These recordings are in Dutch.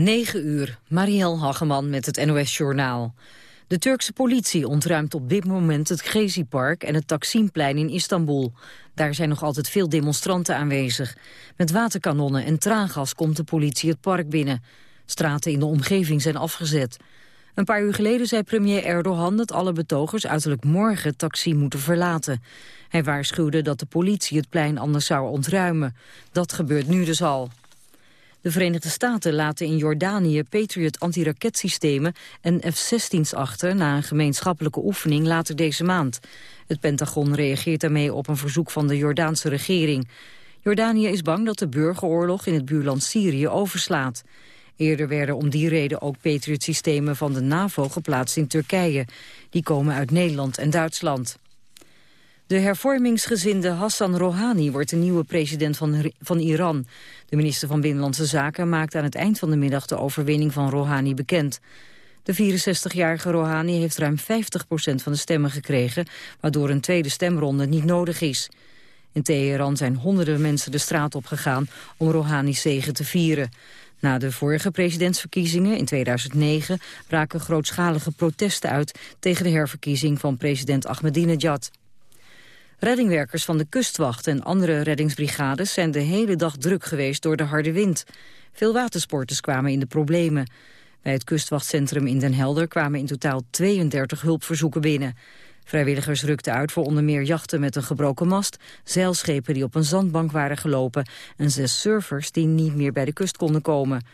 9 uur, Marielle Hageman met het NOS Journaal. De Turkse politie ontruimt op dit moment het Gezi-park en het Taksimplein in Istanbul. Daar zijn nog altijd veel demonstranten aanwezig. Met waterkanonnen en traangas komt de politie het park binnen. Straten in de omgeving zijn afgezet. Een paar uur geleden zei premier Erdogan dat alle betogers uiterlijk morgen taxi moeten verlaten. Hij waarschuwde dat de politie het plein anders zou ontruimen. Dat gebeurt nu dus al. De Verenigde Staten laten in Jordanië Patriot antiraketsystemen en F-16's achter na een gemeenschappelijke oefening later deze maand. Het Pentagon reageert daarmee op een verzoek van de Jordaanse regering. Jordanië is bang dat de burgeroorlog in het buurland Syrië overslaat. Eerder werden om die reden ook Patriot-systemen van de NAVO geplaatst in Turkije. Die komen uit Nederland en Duitsland. De hervormingsgezinde Hassan Rouhani wordt de nieuwe president van, Iran. De minister van Binnenlandse Zaken maakt aan het eind van de middag de overwinning van Rouhani bekend. De 64-jarige Rouhani heeft ruim 50% van de stemmen gekregen, waardoor een tweede stemronde niet nodig is. In Teheran zijn honderden mensen de straat op gegaan om Rouhani's zegen te vieren. Na de vorige presidentsverkiezingen in 2009 braken grootschalige protesten uit tegen de herverkiezing van president Ahmadinejad. Reddingwerkers van de kustwacht en andere reddingsbrigades zijn de hele dag druk geweest door de harde wind. Veel watersporters kwamen in de problemen. Bij het kustwachtcentrum in Den Helder kwamen in totaal 32 hulpverzoeken binnen. Vrijwilligers rukten uit voor onder meer jachten met een gebroken mast, zeilschepen die op een zandbank waren gelopen en zes surfers die niet meer bij de kust konden komen.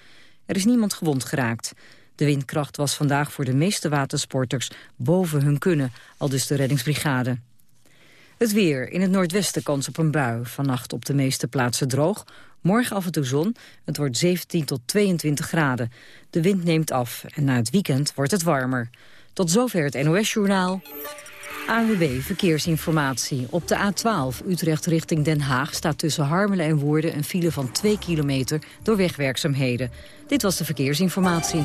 Er is niemand gewond geraakt. De windkracht was vandaag voor de meeste watersporters boven hun kunnen, al dus de reddingsbrigade. Het weer. In het noordwesten kans op een bui. Vannacht op de meeste plaatsen droog. Morgen af en toe zon. Het wordt 17 tot 22 graden. De wind neemt af en na het weekend wordt het warmer. Tot zover het NOS-journaal. ANWB Verkeersinformatie. Op de A12 Utrecht richting Den Haag staat tussen Harmelen en Woerden... een file van 2 kilometer door wegwerkzaamheden. Dit was de Verkeersinformatie.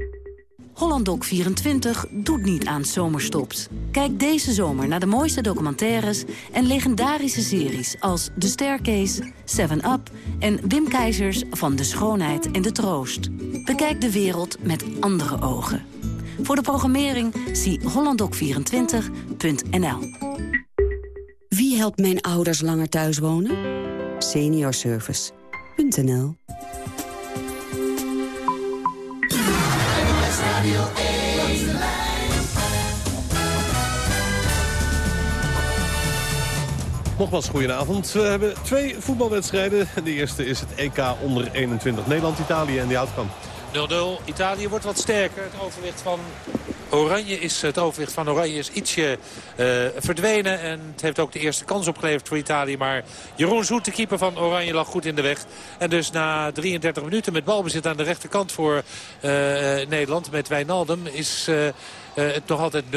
Hollandok 24 doet niet aan zomerstops. Kijk deze zomer naar de mooiste documentaires en legendarische series als The Staircase, 7 Up en Wim Keizers van De Schoonheid en de Troost. Bekijk de wereld met andere ogen. Voor de programmering zie hollandok24.nl. Wie helpt mijn ouders langer thuis wonen? Seniorservice.nl Nogmaals, goedenavond. We hebben twee voetbalwedstrijden. De eerste is het EK onder 21 Nederland-Italië en die outcome. 0-0. Italië wordt wat sterker. Het overwicht van Oranje is, het overwicht van Oranje is ietsje uh, verdwenen. En het heeft ook de eerste kans opgeleverd voor Italië. Maar Jeroen Zoet, de keeper van Oranje, lag goed in de weg. En dus na 33 minuten met balbezit aan de rechterkant voor uh, Nederland met Wijnaldum... is het nog altijd 0-0.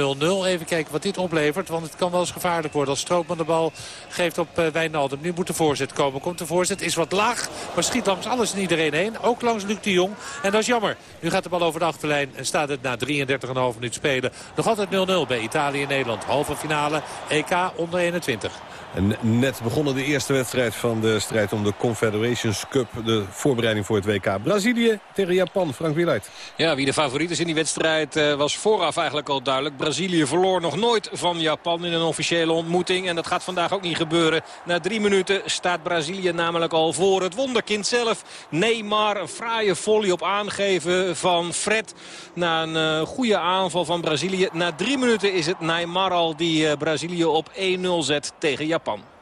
Even kijken wat dit oplevert. Want het kan wel eens gevaarlijk worden als Stroopman de bal geeft op uh, Wijnaldum. Nu moet de voorzet komen. Komt de voorzet. Is wat laag. Maar schiet langs alles en iedereen heen. Ook langs Luc de Jong. En dat is jammer. Nu gaat de bal over de achterlijn. En staat het na 33,5 minuten spelen. Nog altijd 0-0 bij Italië en Nederland. Halve finale EK onder 21. En net begonnen de eerste wedstrijd van de strijd om de Confederations Cup. De voorbereiding voor het WK. Brazilië tegen Japan. Frank Wieluid. Ja, wie de favoriet is in die wedstrijd uh, was vooraf eigenlijk al duidelijk. Brazilië verloor nog nooit van Japan in een officiële ontmoeting. En dat gaat vandaag ook niet gebeuren. Na drie minuten staat Brazilië namelijk al voor. Het wonderkind zelf, Neymar, een fraaie volley op aangeven van Fred. Na een uh, goede aanval van Brazilië. Na drie minuten is het Neymar al die uh, Brazilië op 1-0 zet tegen Japan. Japan.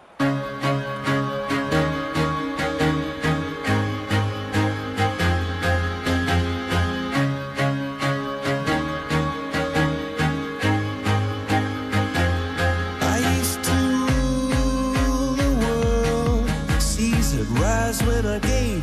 when I gave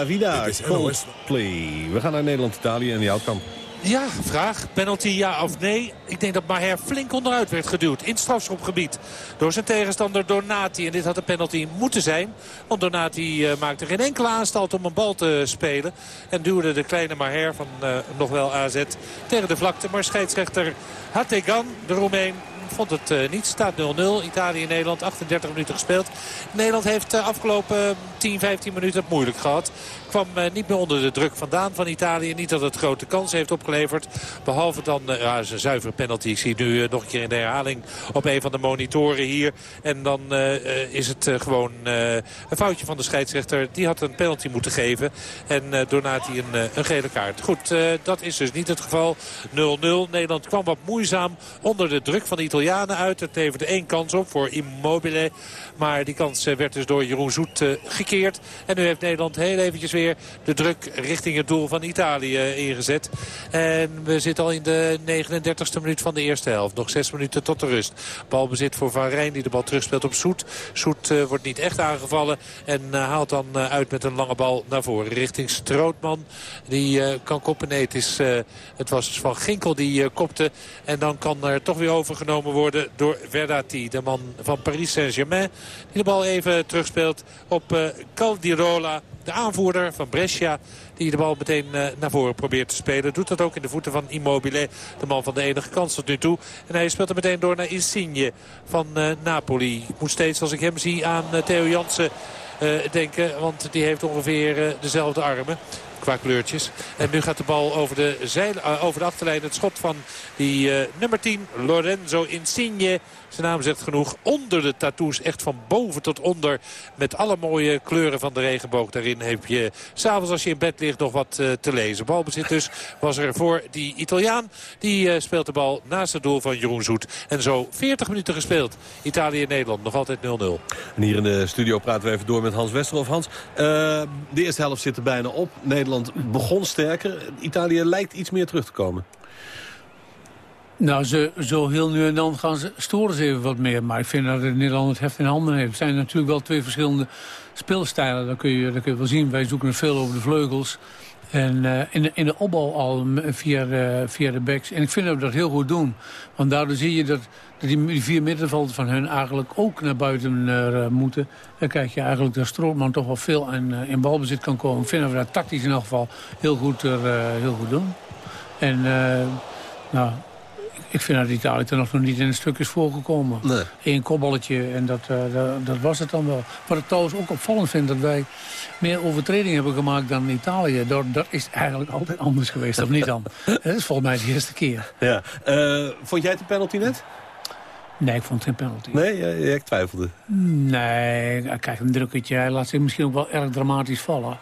la vida. Coldplay. We gaan naar Nederland-Italië en die Houtkamp. Ja, vraag. Penalty ja of nee? Ik denk dat Maher flink onderuit werd geduwd. In het strafschopgebied. Door zijn tegenstander Donati. En dit had een penalty moeten zijn. Want Donati eh, maakte geen enkele aanstalt om een bal te spelen. En duwde de kleine Maher van eh, nog wel AZ tegen de vlakte. Maar scheidsrechter Hategan, de Roemeen, vond het eh, niet. Staat 0-0. Italië-Nederland, 38 minuten gespeeld. Nederland heeft de afgelopen 10, 15 minuten het moeilijk gehad. Kwam eh, niet meer onder de druk vandaan van Italië. Niet dat het grote kansen heeft opgeleverd. Behalve dan eh, ja, zijn zuivere penalty. Ik zie nu eh, nog een keer in de herhaling op een van de monitoren hier. En dan is het gewoon een foutje van de scheidsrechter. Die had een penalty moeten geven. En eh, Donati een, een gele kaart. Goed, dat is dus niet het geval. 0-0. Nederland kwam wat moeizaam onder de druk van de Italianen uit. Het leverde één kans op voor Immobile. Maar die kans eh, werd dus door Jeroen Zoet eh, gekeerd. En nu heeft Nederland heel eventjes weer de druk richting het doel van Italië eh, ingezet. En we zitten al in de 39ste minuut van de eerste helft. Nog zes minuten tot de rust. Balbezit voor Van Rijn die de bal terugspeelt op Zoet. Zoet wordt niet echt aangevallen. En haalt dan uit met een lange bal naar voren. Richting Strootman. Die kan koppen. Nee, het, is, het was Van Ginkel die kopte. En dan kan er toch weer overgenomen worden door Verdati. De man van Paris Saint-Germain. Die de bal even terugspeelt op eh Caldirola. De aanvoerder van Brescia. Die de bal meteen eh, naar voren probeert te spelen. Doet dat ook in de voeten van Immobile. De man van de enige kans tot nu toe. En hij speelt er meteen door naar Insigne van eh, Napoli. Ik moet steeds als ik hem zie aan Theo Jansen denken. Want die heeft ongeveer dezelfde armen qua kleurtjes. En nu gaat de bal over de, zeil, over de achterlijn. Het schot van die nummer 10, Lorenzo Insigne. Zijn naam zegt genoeg. Onder de tattoos, echt van boven tot onder. Met alle mooie kleuren van de regenboog. Daarin heb je s'avonds als je in bed ligt nog wat eh, te lezen. Balbezit dus was er voor die Italiaan. Die eh, speelt de bal naast het doel van Jeroen Zoet. En zo 40 minuten gespeeld. Italië-Nederland nog altijd 0-0. En hier in de studio praten we even door met Hans Westerhof. Hans, eh, de eerste helft zit er bijna op. Nederland begon sterker. Italië lijkt iets meer terug te komen. Nou, ze, zo heel nu en dan gaan ze, storen ze even wat meer. Maar ik vind dat Nederland het heft in handen heeft. Het zijn natuurlijk wel twee verschillende speelstijlen. Dat kun je, dat kun je wel zien. Wij zoeken er veel over de vleugels. En eh, in, de, in de opbouw al via, de- via de backs. En ik vind dat we dat heel goed doen. Want daardoor zie je dat, die, vier middenvelden van hun eigenlijk ook naar buiten eh, moeten. Dan krijg je eigenlijk dat Strootman toch wel veel in, eh, in balbezit kan komen. Ik vind dat we dat tactisch in elk geval heel goed, heel goed doen. En nou, ik vind dat Italië er nog niet in een stuk is voorgekomen. Nee. Eén kopballetje en dat, eh, dat, dat was het dan wel. Wat ik trouwens ook opvallend vind, dat wij meer overtredingen hebben gemaakt dan Italië. Dat, dat is eigenlijk altijd anders geweest, of niet dan? Dat is volgens mij de eerste keer. Ja. Eh, vond jij het een penalty net? Nee, ik vond het geen penalty. Nee, jij, jij twijfelde. Nee, hij krijgt een drukketje. Hij laat zich misschien ook wel erg dramatisch vallen.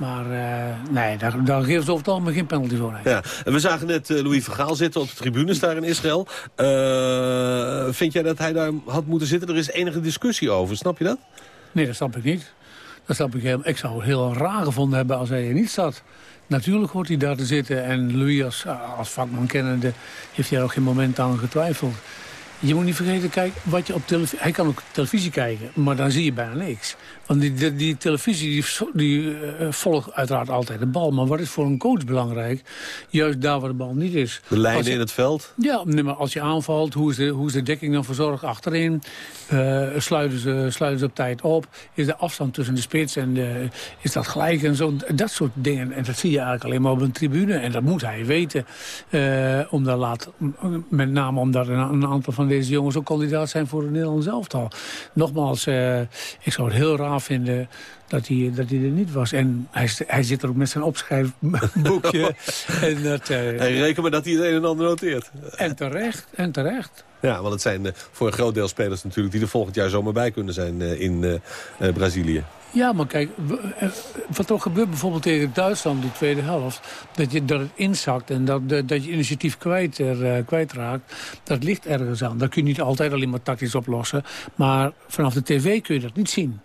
Maar eh, nee, daar, daar geven ze over het algemeen geen penalty voor. nee. Ja. En we zagen net eh, Louis van Gaal zitten op de tribunes daar in Israël. Eh, vind jij dat hij daar had moeten zitten? Er is enige discussie over, snap je dat? Nee, dat snap ik niet. Dat snap ik helemaal. Ik zou het heel raar gevonden hebben als hij er niet zat. Natuurlijk hoort hij daar te zitten. En Louis als, als vakman kennende heeft hij ook geen moment aan getwijfeld. Je moet niet vergeten, kijk, wat je op televisie... Hij kan ook televisie kijken, maar dan zie je bijna niks. Want die, die, die televisie die, die eh, volgt uiteraard altijd de bal. Maar wat is voor een coach belangrijk? Juist daar waar de bal niet is. De lijnen je- in het veld? ja, nee, maar als je aanvalt, hoe is de, hoe is de dekking dan verzorgd achterin? Eh, sluiten, ze, sluiten ze op tijd op? Is de afstand tussen de spits en de, is dat gelijk en zo? Dat soort dingen. En dat zie je eigenlijk alleen maar op een tribune. En dat moet hij weten. Eh, omdat laat, met name omdat een, een aantal van deze jongens ook kandidaat zijn voor het Nederlands elftal. Nogmaals, ik zou het heel raar vinden dat hij, dat hij er niet was. En hij, hij zit er ook met zijn opschrijfboekje. en, dat, En reken maar dat hij het een en ander noteert. en terecht, en terecht. Ja, want het zijn eh, voor een groot deel spelers natuurlijk... die er volgend jaar zomaar bij kunnen zijn eh, in Brazilië. Ja, maar kijk, wat er gebeurt bijvoorbeeld tegen Duitsland, die tweede helft... dat, je, dat het inzakt en dat, dat je initiatief kwijt, er, kwijtraakt... dat ligt ergens aan. Dat kun je niet altijd alleen maar tactisch oplossen. Maar vanaf de tv kun je dat niet zien.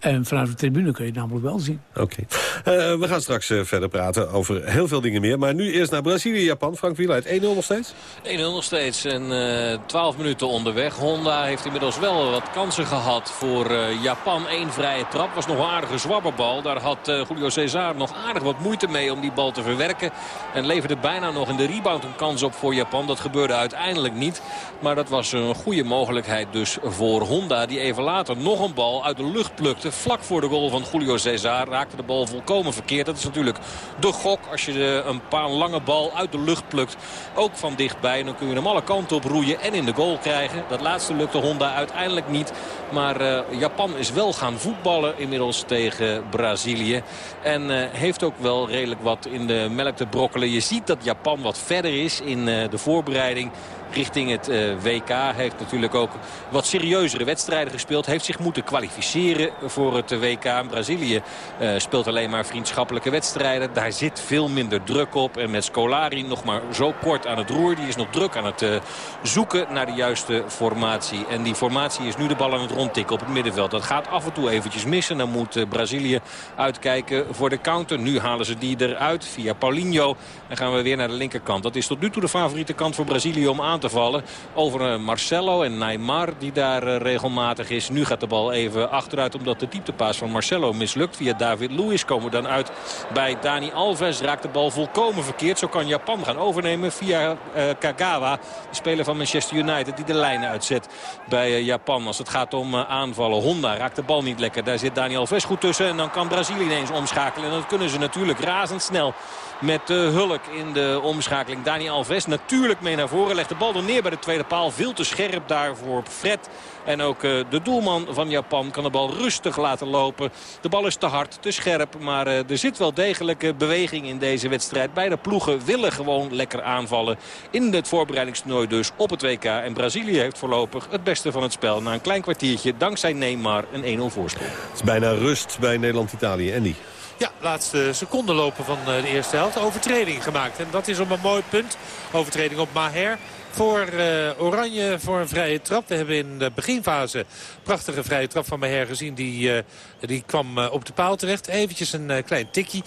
En vanuit de tribune kun je het namelijk wel zien. Oké. Eh, we gaan straks eh, verder praten over heel veel dingen meer. Maar nu eerst naar Brazilië, Japan. Frank Wieluid, 1-0 nog steeds? 1-0 nog steeds en eh 12 minuten onderweg. Honda heeft inmiddels wel wat kansen gehad voor eh, Japan. Eén vrije trap was nog een aardige zwabberbal. Daar had eh, Julio Cesar nog aardig wat moeite mee om die bal te verwerken. En leverde bijna nog in de rebound een kans op voor Japan. Dat gebeurde uiteindelijk niet. Maar dat was een goede mogelijkheid dus voor Honda. Die even later nog een bal uit de lucht plukte. Vlak voor de goal van Julio Cesar raakte de bal volkomen verkeerd. Dat is natuurlijk de gok als je een paar lange bal uit de lucht plukt. Ook van dichtbij. Dan kun je hem alle kanten op roeien en in de goal krijgen. Dat laatste lukte Honda uiteindelijk niet. Maar eh, Japan is wel gaan voetballen inmiddels tegen Brazilië. En eh, heeft ook wel redelijk wat in de melk te brokkelen. Je ziet dat Japan wat verder is in eh, de voorbereiding richting het eh, WK. Heeft natuurlijk ook wat serieuzere wedstrijden gespeeld. Heeft zich moeten kwalificeren voor het WK. Brazilië eh, speelt alleen maar vriendschappelijke wedstrijden. Daar zit veel minder druk op. En met Scolari nog maar zo kort aan het roer. Die is nog druk aan het eh, zoeken naar de juiste formatie. En die formatie is nu de bal aan het rondtikken op het middenveld. Dat gaat af en toe eventjes missen. Dan moet eh, Brazilië uitkijken voor de counter. Nu halen ze die eruit via Paulinho. Dan gaan we weer naar de linkerkant. Dat is tot nu toe de favoriete kant voor Brazilië om aan te vallen. Over eh, Marcelo en Neymar die daar eh, regelmatig is. Nu gaat de bal even achteruit omdat de dieptepaas van Marcelo mislukt. Via David Luiz komen we dan uit bij Dani Alves. Raakt de bal volkomen verkeerd. Zo kan Japan gaan overnemen via eh, Kagawa. De speler van Manchester United die de lijnen uitzet bij Japan. Als het gaat om aanvallen. Honda raakt de bal niet lekker. Daar zit Dani Alves goed tussen. En dan kan Brazilië ineens omschakelen. En dat kunnen ze natuurlijk razendsnel met Hulk in de omschakeling. Dani Alves natuurlijk mee naar voren. Legt de bal er neer bij de tweede paal. Veel te scherp daarvoor Fred. En ook uh, de doelman van Japan kan de bal rustig laten lopen. De bal is te hard, te scherp. Maar uh, er zit wel degelijke beweging in deze wedstrijd. Beide ploegen willen gewoon lekker aanvallen. In het voorbereidingstoernooi dus op het WK. En Brazilië heeft voorlopig het beste van het spel. Na een klein kwartiertje dankzij Neymar een 1-0 voorsprong. Het is bijna rust bij Nederland-Italië. Andy. Ja, laatste seconde lopen van eh, de eerste helft. Overtreding gemaakt. En dat is op een mooi punt. Overtreding op Maher. Voor uh, Oranje voor een vrije trap. We hebben in de beginfase een prachtige vrije trap van Maher gezien. Die, uh, die kwam uh, op de paal terecht. Eventjes een klein tikkie.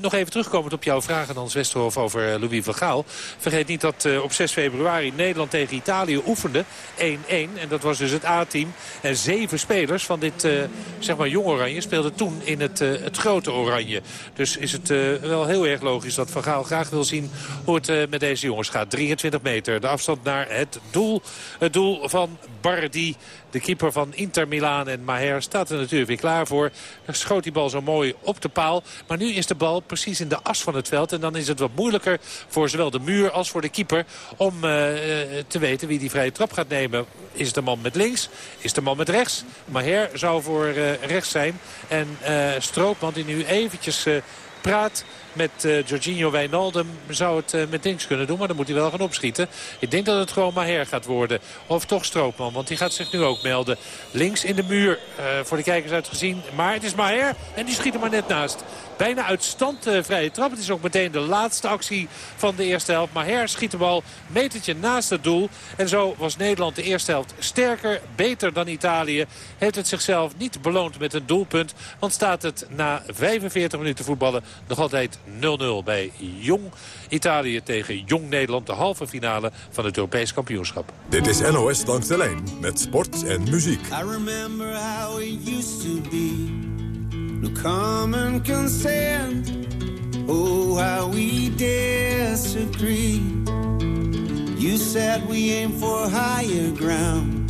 nog even terugkomend op jouw vragen, Hans Westerhof, over Louis van Gaal. Vergeet niet dat op 6 februari Nederland tegen Italië oefende. 1-1. En dat was dus het A-team. En zeven spelers van dit zeg maar jong Oranje speelden toen in het, het grote Oranje. Dus is het wel heel erg logisch dat Van Gaal graag wil zien hoe het met deze jongens gaat. 23 meter. De afstand naar het doel. Het doel van Bardi, de keeper van Inter Milaan. En Maher staat er natuurlijk weer klaar voor. Dan schoot die bal zo mooi op de paal. Maar nu is de bal precies in de as van het veld. En dan is het wat moeilijker voor zowel de muur als voor de keeper... om uh, te weten wie die vrije trap gaat nemen. Is de man met links? Is de man met rechts? Maher zou voor uh, rechts zijn. En uh, Stroopman die nu eventjes praat met uh, Jorginho Wijnaldum zou het uh, met links kunnen doen. Maar dan moet hij wel gaan opschieten. Ik denk dat het gewoon Maher gaat worden. Of toch Stroopman, want die gaat zich nu ook melden. Links in de muur, uh, voor de kijkers uitgezien. Maar het is Maher en die schiet er maar net naast. Bijna uitstand vrije trap. Het is ook meteen de laatste actie van de eerste helft. Maher schiet de bal metertje naast het doel. En zo was Nederland de eerste helft sterker, beter dan Italië. Heeft het zichzelf niet beloond met een doelpunt. Want staat het na 45 minuten voetballen nog altijd 0-0 bij Jong Italië tegen Jong Nederland. De halve finale van het Europees kampioenschap. Dit is NOS langs de lijn met sport en muziek. I remember how it used to be. No common consent. Oh, how we disagree. You said we aim for higher ground.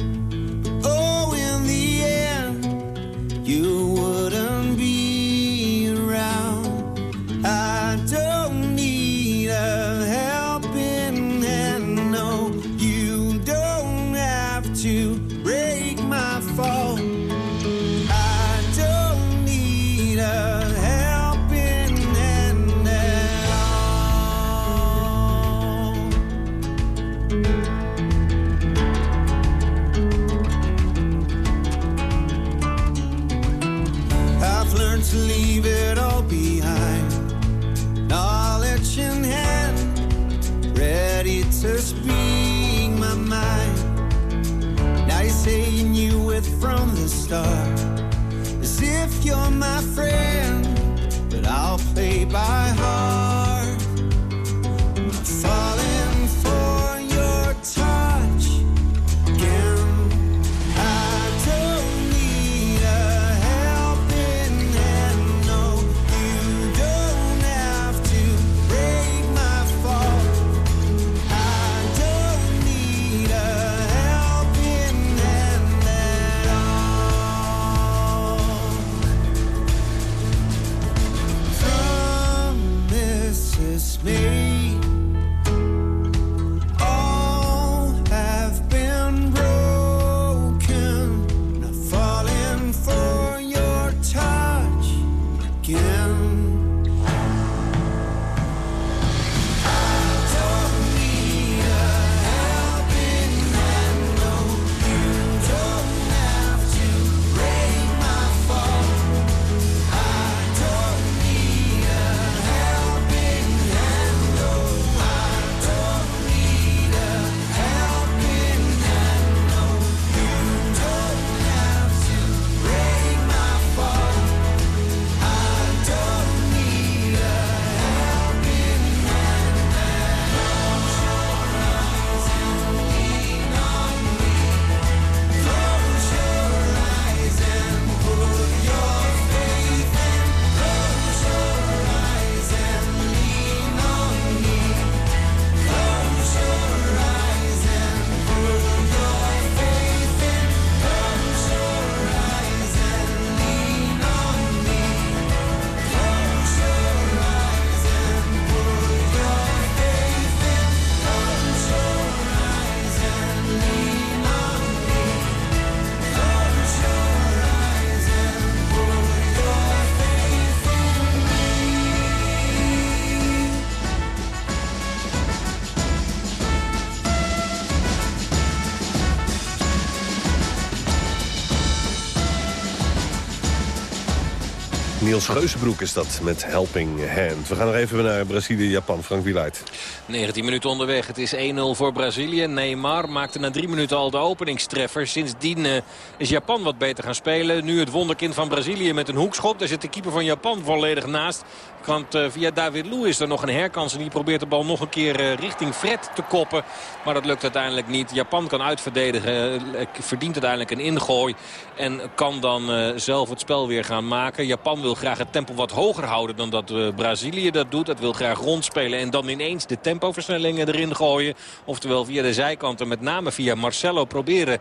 Niels Geuzenbroek is dat met Helping Hand. We gaan nog even naar Brazilië, Japan. Frank Wieluid. 19 minuten onderweg. Het is 1-0 voor Brazilië. Neymar maakte na drie minuten al de openingstreffer. Sindsdien eh, is Japan wat beter gaan spelen. Nu het wonderkind van Brazilië met een hoekschop. Daar zit de keeper van Japan volledig naast. Want eh, via David Luiz er nog een herkans. En die probeert de bal nog een keer eh, richting Fred te koppen. Maar dat lukt uiteindelijk niet. Japan kan uitverdedigen. eh, verdient uiteindelijk een ingooi. En kan dan zelf het spel weer gaan maken. Japan wil graag het tempo wat hoger houden dan dat Brazilië dat doet. Dat wil graag rondspelen. En dan ineens de tempoversnellingen erin gooien. Oftewel via de zijkanten. Met name via Marcelo proberen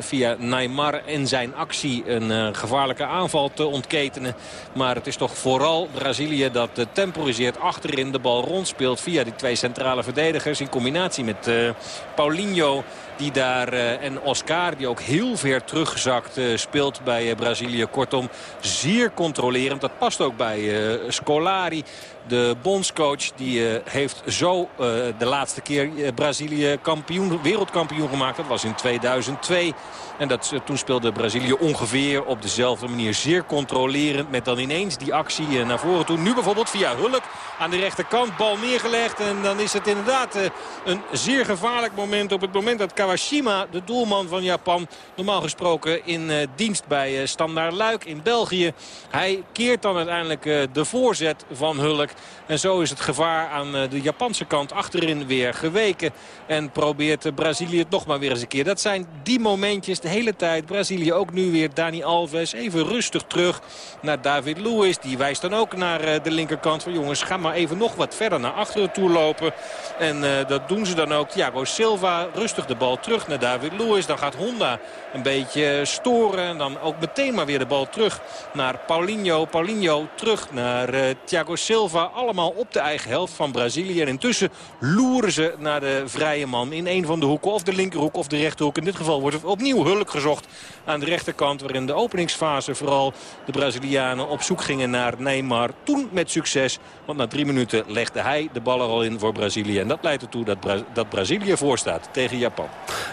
via Neymar en zijn actie een gevaarlijke aanval te ontketenen. Maar het is toch vooral Brazilië dat eh, temporiseert achterin de bal rondspeelt via die twee centrale verdedigers. In combinatie met eh, Paulinho die daar, eh, en Oscar die ook heel ver teruggezakt speelt bij Brazilië. Kortom, zeer controlerend. Dat past ook bij Scolari. De bondscoach die eh, heeft zo eh, de laatste keer eh, Brazilië kampioen, wereldkampioen gemaakt. Dat was in 2002. En dat, toen speelde Brazilië ongeveer op dezelfde manier. Zeer controlerend met dan ineens die actie naar voren toe. Nu bijvoorbeeld via Hulk aan de rechterkant. Bal neergelegd. En dan is het inderdaad een zeer gevaarlijk moment. Op het moment dat Kawashima, de doelman van Japan... normaal gesproken in dienst bij Standaard Luik in België. Hij keert dan uiteindelijk de voorzet van Hulk. En zo is het gevaar aan eh, de Japanse kant achterin weer geweken. En probeert eh, Brazilië het nog maar weer eens een keer. Dat zijn die momentjes de hele tijd. Brazilië ook nu weer Dani Alves even rustig terug naar David Luiz. Die wijst dan ook naar eh, de linkerkant van jongens ga maar even nog wat verder naar achteren toe lopen. En dat doen ze dan ook. Thiago Silva rustig de bal terug naar David Luiz. Dan gaat Honda een beetje storen. En dan ook meteen maar weer de bal terug naar Paulinho. Paulinho terug naar Thiago Silva. Allemaal op de eigen helft van Brazilië. En intussen loeren ze naar de vrije man in een van de hoeken. Of de linkerhoek of de rechterhoek. In dit geval wordt er opnieuw hulk gezocht aan de rechterkant. Waarin de openingsfase vooral de Brazilianen op zoek gingen naar Neymar. Toen met succes. Want na drie minuten legde hij de bal er al in voor Brazilië. En dat leidt ertoe dat, dat Brazilië voorstaat tegen Japan.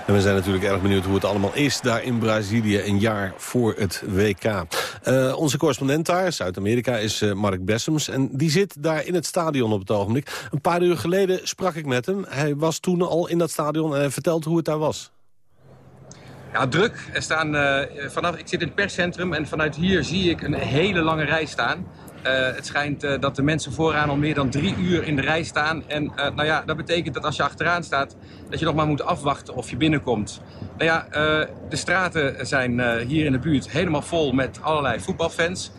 En we zijn natuurlijk erg benieuwd hoe het allemaal is daar in Brazilië een jaar voor het WK. Eh, onze correspondent daar, Zuid-Amerika, is eh, Mark Bessems. En die zit daar in het stadion op het ogenblik. Een paar uur geleden sprak ik met hem. Hij was toen al in dat stadion en hij vertelt hoe het daar was. Ja, druk. Er staan, eh, vanaf, ik zit in het perscentrum en vanuit hier zie ik een hele lange rij staan. Eh, het schijnt eh, dat de mensen vooraan al meer dan drie uur in de rij staan. En nou ja, dat betekent dat als je achteraan staat, dat je nog maar moet afwachten of je binnenkomt. Nou ja, de straten zijn hier in de buurt helemaal vol met allerlei voetbalfans.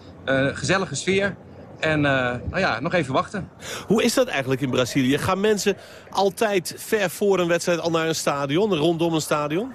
Gezellige sfeer. En eh, nou ja, nog even wachten. Hoe is dat eigenlijk in Brazilië? Gaan mensen altijd ver voor een wedstrijd al naar een stadion, rondom een stadion?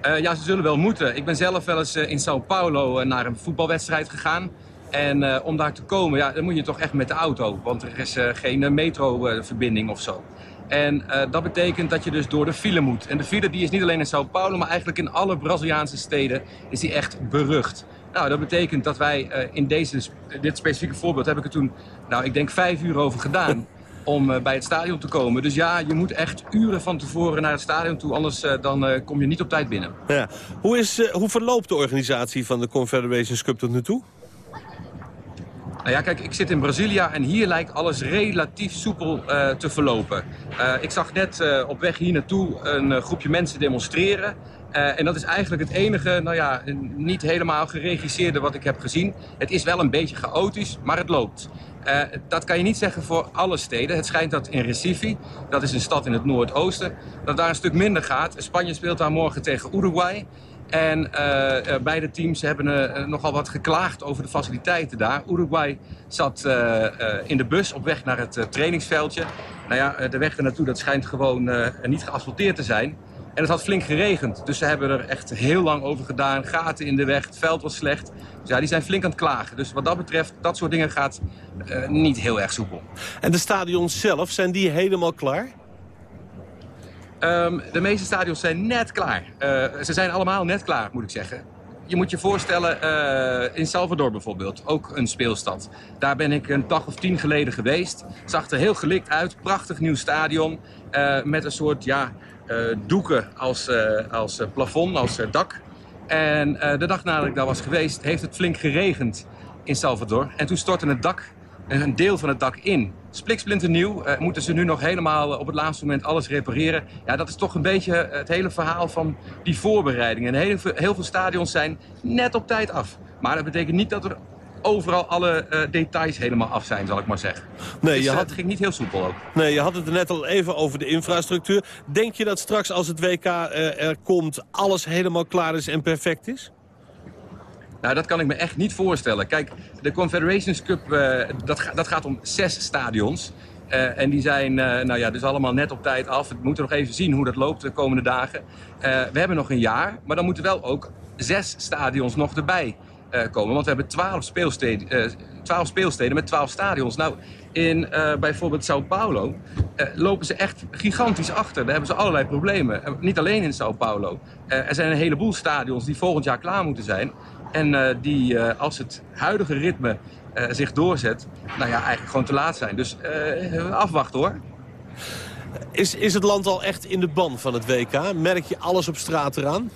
Eh, ja, ze zullen wel moeten. Ik ben zelf wel eens eh, in Sao Paulo naar een voetbalwedstrijd gegaan. En om daar te komen, ja, dan moet je toch echt met de auto. Want er is geen metroverbinding of zo. En dat betekent dat je dus door de file moet. En de file die is niet alleen in Sao Paulo, maar eigenlijk in alle Braziliaanse steden is die echt berucht. Nou, dat betekent dat wij eh, in deze, dit specifieke voorbeeld heb ik er toen, nou, ik denk vijf uur over gedaan om eh, bij het stadion te komen. Dus ja, je moet echt uren van tevoren naar het stadion toe, anders eh, dan kom je niet op tijd binnen. Ja. Hoe, is, hoe verloopt de organisatie van de Confederations Cup tot nu toe? Nou ja, kijk, ik zit in Brazilia en hier lijkt alles relatief soepel te verlopen. Ik zag net op weg hier naartoe een groepje mensen demonstreren. Eh, en dat is eigenlijk het enige, nou ja, niet helemaal geregisseerde wat ik heb gezien. Het is wel een beetje chaotisch, maar het loopt. Eh, dat kan je niet zeggen voor alle steden. Het schijnt dat in Recife, dat is een stad in het noordoosten, dat daar een stuk minder gaat. Spanje speelt daar morgen tegen Uruguay. En eh, beide teams hebben nogal wat geklaagd over de faciliteiten daar. Uruguay zat in de bus op weg naar het trainingsveldje. Nou ja, de weg er naartoe dat schijnt gewoon niet geasfalteerd te zijn. En het had flink geregend. Dus ze hebben er echt heel lang over gedaan. Gaten in de weg, het veld was slecht. Dus ja, die zijn flink aan het klagen. Dus wat dat betreft, dat soort dingen gaat eh, niet heel erg soepel. En de stadions zelf, zijn die helemaal klaar? Ehm, de meeste stadions zijn net klaar. Eh, ze zijn allemaal net klaar, moet ik zeggen. Je moet je voorstellen, eh, in Salvador bijvoorbeeld, ook een speelstad. Daar ben ik een dag of tien geleden geweest. Zag er heel gelikt uit, prachtig nieuw stadion. met een soort ja, doeken als, eh, als eh, plafond, als eh, dak. En eh, de dag nadat ik daar was geweest, heeft het flink geregend in Salvador. En toen stortte het dak, een deel van het dak in. Spliksplinternieuw, eh, moeten ze nu nog helemaal eh, op het laatste moment alles repareren. Ja, dat is toch een beetje eh, het hele verhaal van die voorbereiding. En heel heel veel stadions zijn net op tijd af. Maar dat betekent niet dat er overal alle eh, details helemaal af zijn, zal ik maar zeggen. Nee, Dus, je had- Het ging niet heel soepel ook. Nee, je had het er net al even over de infrastructuur. Denk je dat straks als het WK eh, er komt, alles helemaal klaar is en perfect is? Nou, dat kan ik me echt niet voorstellen. Kijk, de Confederations Cup, eh, dat, ga- dat gaat om zes stadions. En die zijn nou ja, dus allemaal net op tijd af. We moeten nog even zien hoe dat loopt de komende dagen. We hebben nog een jaar, maar dan moeten wel ook zes stadions nog erbij. Eh, komen. Want we hebben 12 speelsteden, eh, 12 speelsteden met 12 stadions. Nou, in eh, bijvoorbeeld Sao Paulo eh, lopen ze echt gigantisch achter. Daar hebben ze allerlei problemen. Eh, niet alleen in Sao Paulo. Eh, er zijn een heleboel stadions die volgend jaar klaar moeten zijn. En eh, die, eh, als het huidige ritme eh, zich doorzet, nou ja, eigenlijk gewoon te laat zijn. Dus eh, afwachten hoor. Is, is het land al echt in de ban van het WK? Merk je alles op straat eraan?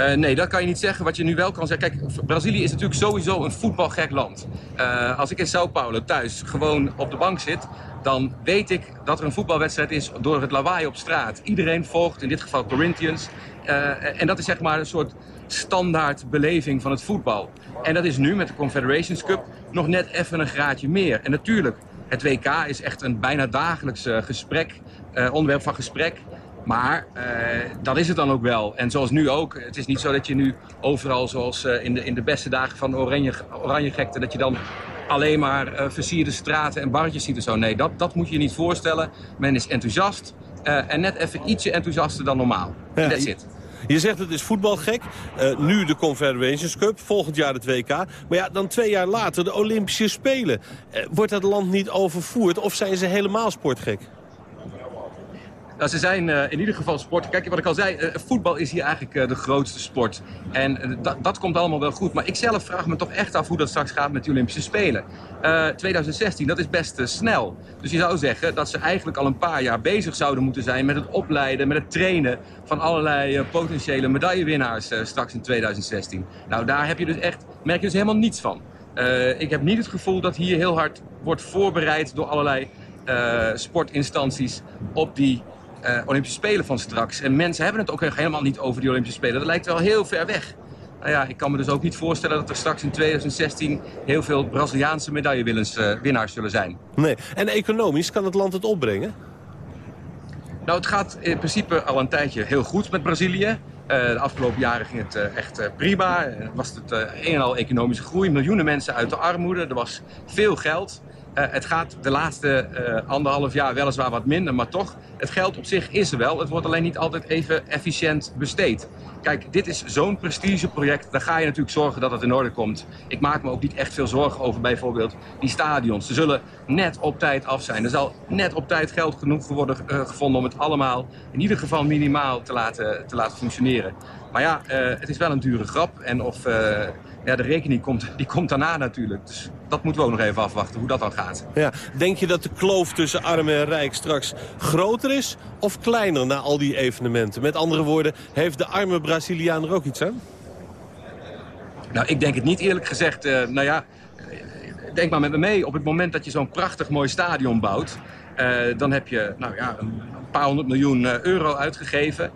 Eh, nee, dat kan je niet zeggen. Wat je nu wel kan zeggen... Kijk, Brazilië is natuurlijk sowieso een voetbalgek land. Eh, als ik in Sao Paulo thuis gewoon op de bank zit... dan weet ik dat er een voetbalwedstrijd is door het lawaai op straat. Iedereen volgt, in dit geval Corinthians. Eh, en dat is zeg maar een soort standaard beleving van het voetbal. En dat is nu met de Confederations Cup nog net even een graadje meer. En natuurlijk, het WK is echt een bijna dagelijks gesprek, onderwerp van gesprek. Maar eh, dat is het dan ook wel. En zoals nu ook. Het is niet zo dat je nu overal, zoals eh, in, de, in de beste dagen van Oranje, oranje gekte, dat je dan alleen maar eh, versierde straten en barretjes ziet en zo. Nee, dat, dat moet je je niet voorstellen. Men is enthousiast. en net even ietsje enthousiaster dan normaal. Ja, That's je- it. Je zegt het is voetbalgek. Eh, nu de Confederations Cup, volgend jaar het WK. Maar ja, dan twee jaar later de Olympische Spelen. Wordt dat land niet overvoerd of zijn ze helemaal sportgek? Nou, ze zijn eh, in ieder geval sport. Kijk, wat ik al zei, eh, voetbal is hier eigenlijk eh, de grootste sport. En dat, dat komt allemaal wel goed. Maar ik zelf vraag me toch echt af hoe dat straks gaat met de Olympische Spelen. Eh, 2016, dat is best snel. Dus je zou zeggen dat ze eigenlijk al een paar jaar bezig zouden moeten zijn met het opleiden, met het trainen van allerlei potentiële medaillewinnaars straks in 2016. Nou, daar heb je dus echt, merk je dus helemaal niets van. Ik heb niet het gevoel dat hier heel hard wordt voorbereid door allerlei sportinstanties op die eh, Olympische Spelen van straks. En mensen hebben het ook helemaal niet over die Olympische Spelen. Dat lijkt wel heel ver weg. Nou ja, ik kan me dus ook niet voorstellen dat er straks in 2016 heel veel Braziliaanse medaillewinnaars zullen zijn. Nee. En economisch kan het land het opbrengen? Nou, het gaat in principe al een tijdje heel goed met Brazilië. Eh, de afgelopen jaren ging het eh, echt eh, prima. Eh, was het eh, een en al economische groei. Miljoenen mensen uit de armoede. Er was veel geld. Eh, het gaat de laatste eh, anderhalf jaar weliswaar wat minder, maar toch. Het geld op zich is er wel. Het wordt alleen niet altijd even efficiënt besteed. Kijk, dit is zo'n prestigeproject. Daar ga je natuurlijk zorgen dat het in orde komt. Ik maak me ook niet echt veel zorgen over bijvoorbeeld die stadions. Ze zullen net op tijd af zijn. Er zal net op tijd geld genoeg worden eh, gevonden om het allemaal in ieder geval minimaal te laten, te laten functioneren. Maar ja, het is wel een dure grap. En of ja, de rekening komt, die komt daarna natuurlijk. Dus dat moeten we ook nog even afwachten hoe dat dan gaat. Ja. Denk je dat de kloof tussen arm en rijk straks groter is of kleiner na al die evenementen? Met andere woorden, heeft de arme Braziliaan er ook iets aan? Nou, ik denk het niet eerlijk gezegd. Eh, nou ja, eh, denk maar met me mee. Op het moment dat je zo'n prachtig mooi stadion bouwt... eh, dan heb je nou ja, een paar honderd miljoen euro uitgegeven.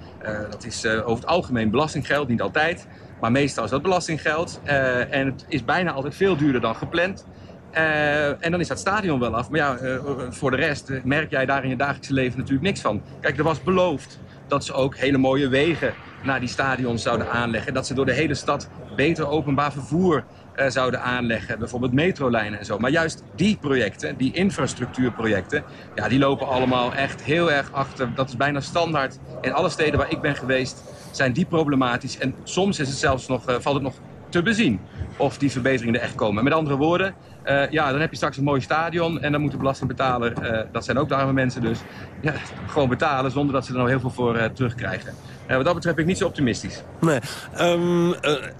Dat is over het algemeen belastinggeld, niet altijd. Maar meestal is dat belastinggeld. Eh, en het is bijna altijd veel duurder dan gepland. Eh, en dan is dat stadion wel af. Maar ja, eh, voor de rest merk jij daar in je dagelijkse leven natuurlijk niks van. Kijk, er was beloofd dat ze ook hele mooie wegen naar die stadions zouden aanleggen. Dat ze door de hele stad beter openbaar vervoer zouden aanleggen. Bijvoorbeeld metrolijnen en zo. Maar juist die projecten, die infrastructuurprojecten... Ja, die lopen allemaal echt heel erg achter. Dat is bijna standaard. In alle steden waar ik ben geweest zijn die problematisch. En soms is het zelfs nog, eh, valt het nog te bezien of die verbeteringen er echt komen. Met andere woorden, eh, ja, dan heb je straks een mooi stadion en dan moet de belastingbetaler, eh, dat zijn ook de arme mensen dus, ja, gewoon betalen zonder dat ze er nou heel veel voor terugkrijgen. Wat dat betreft ben ik niet zo optimistisch. Nee. Eh,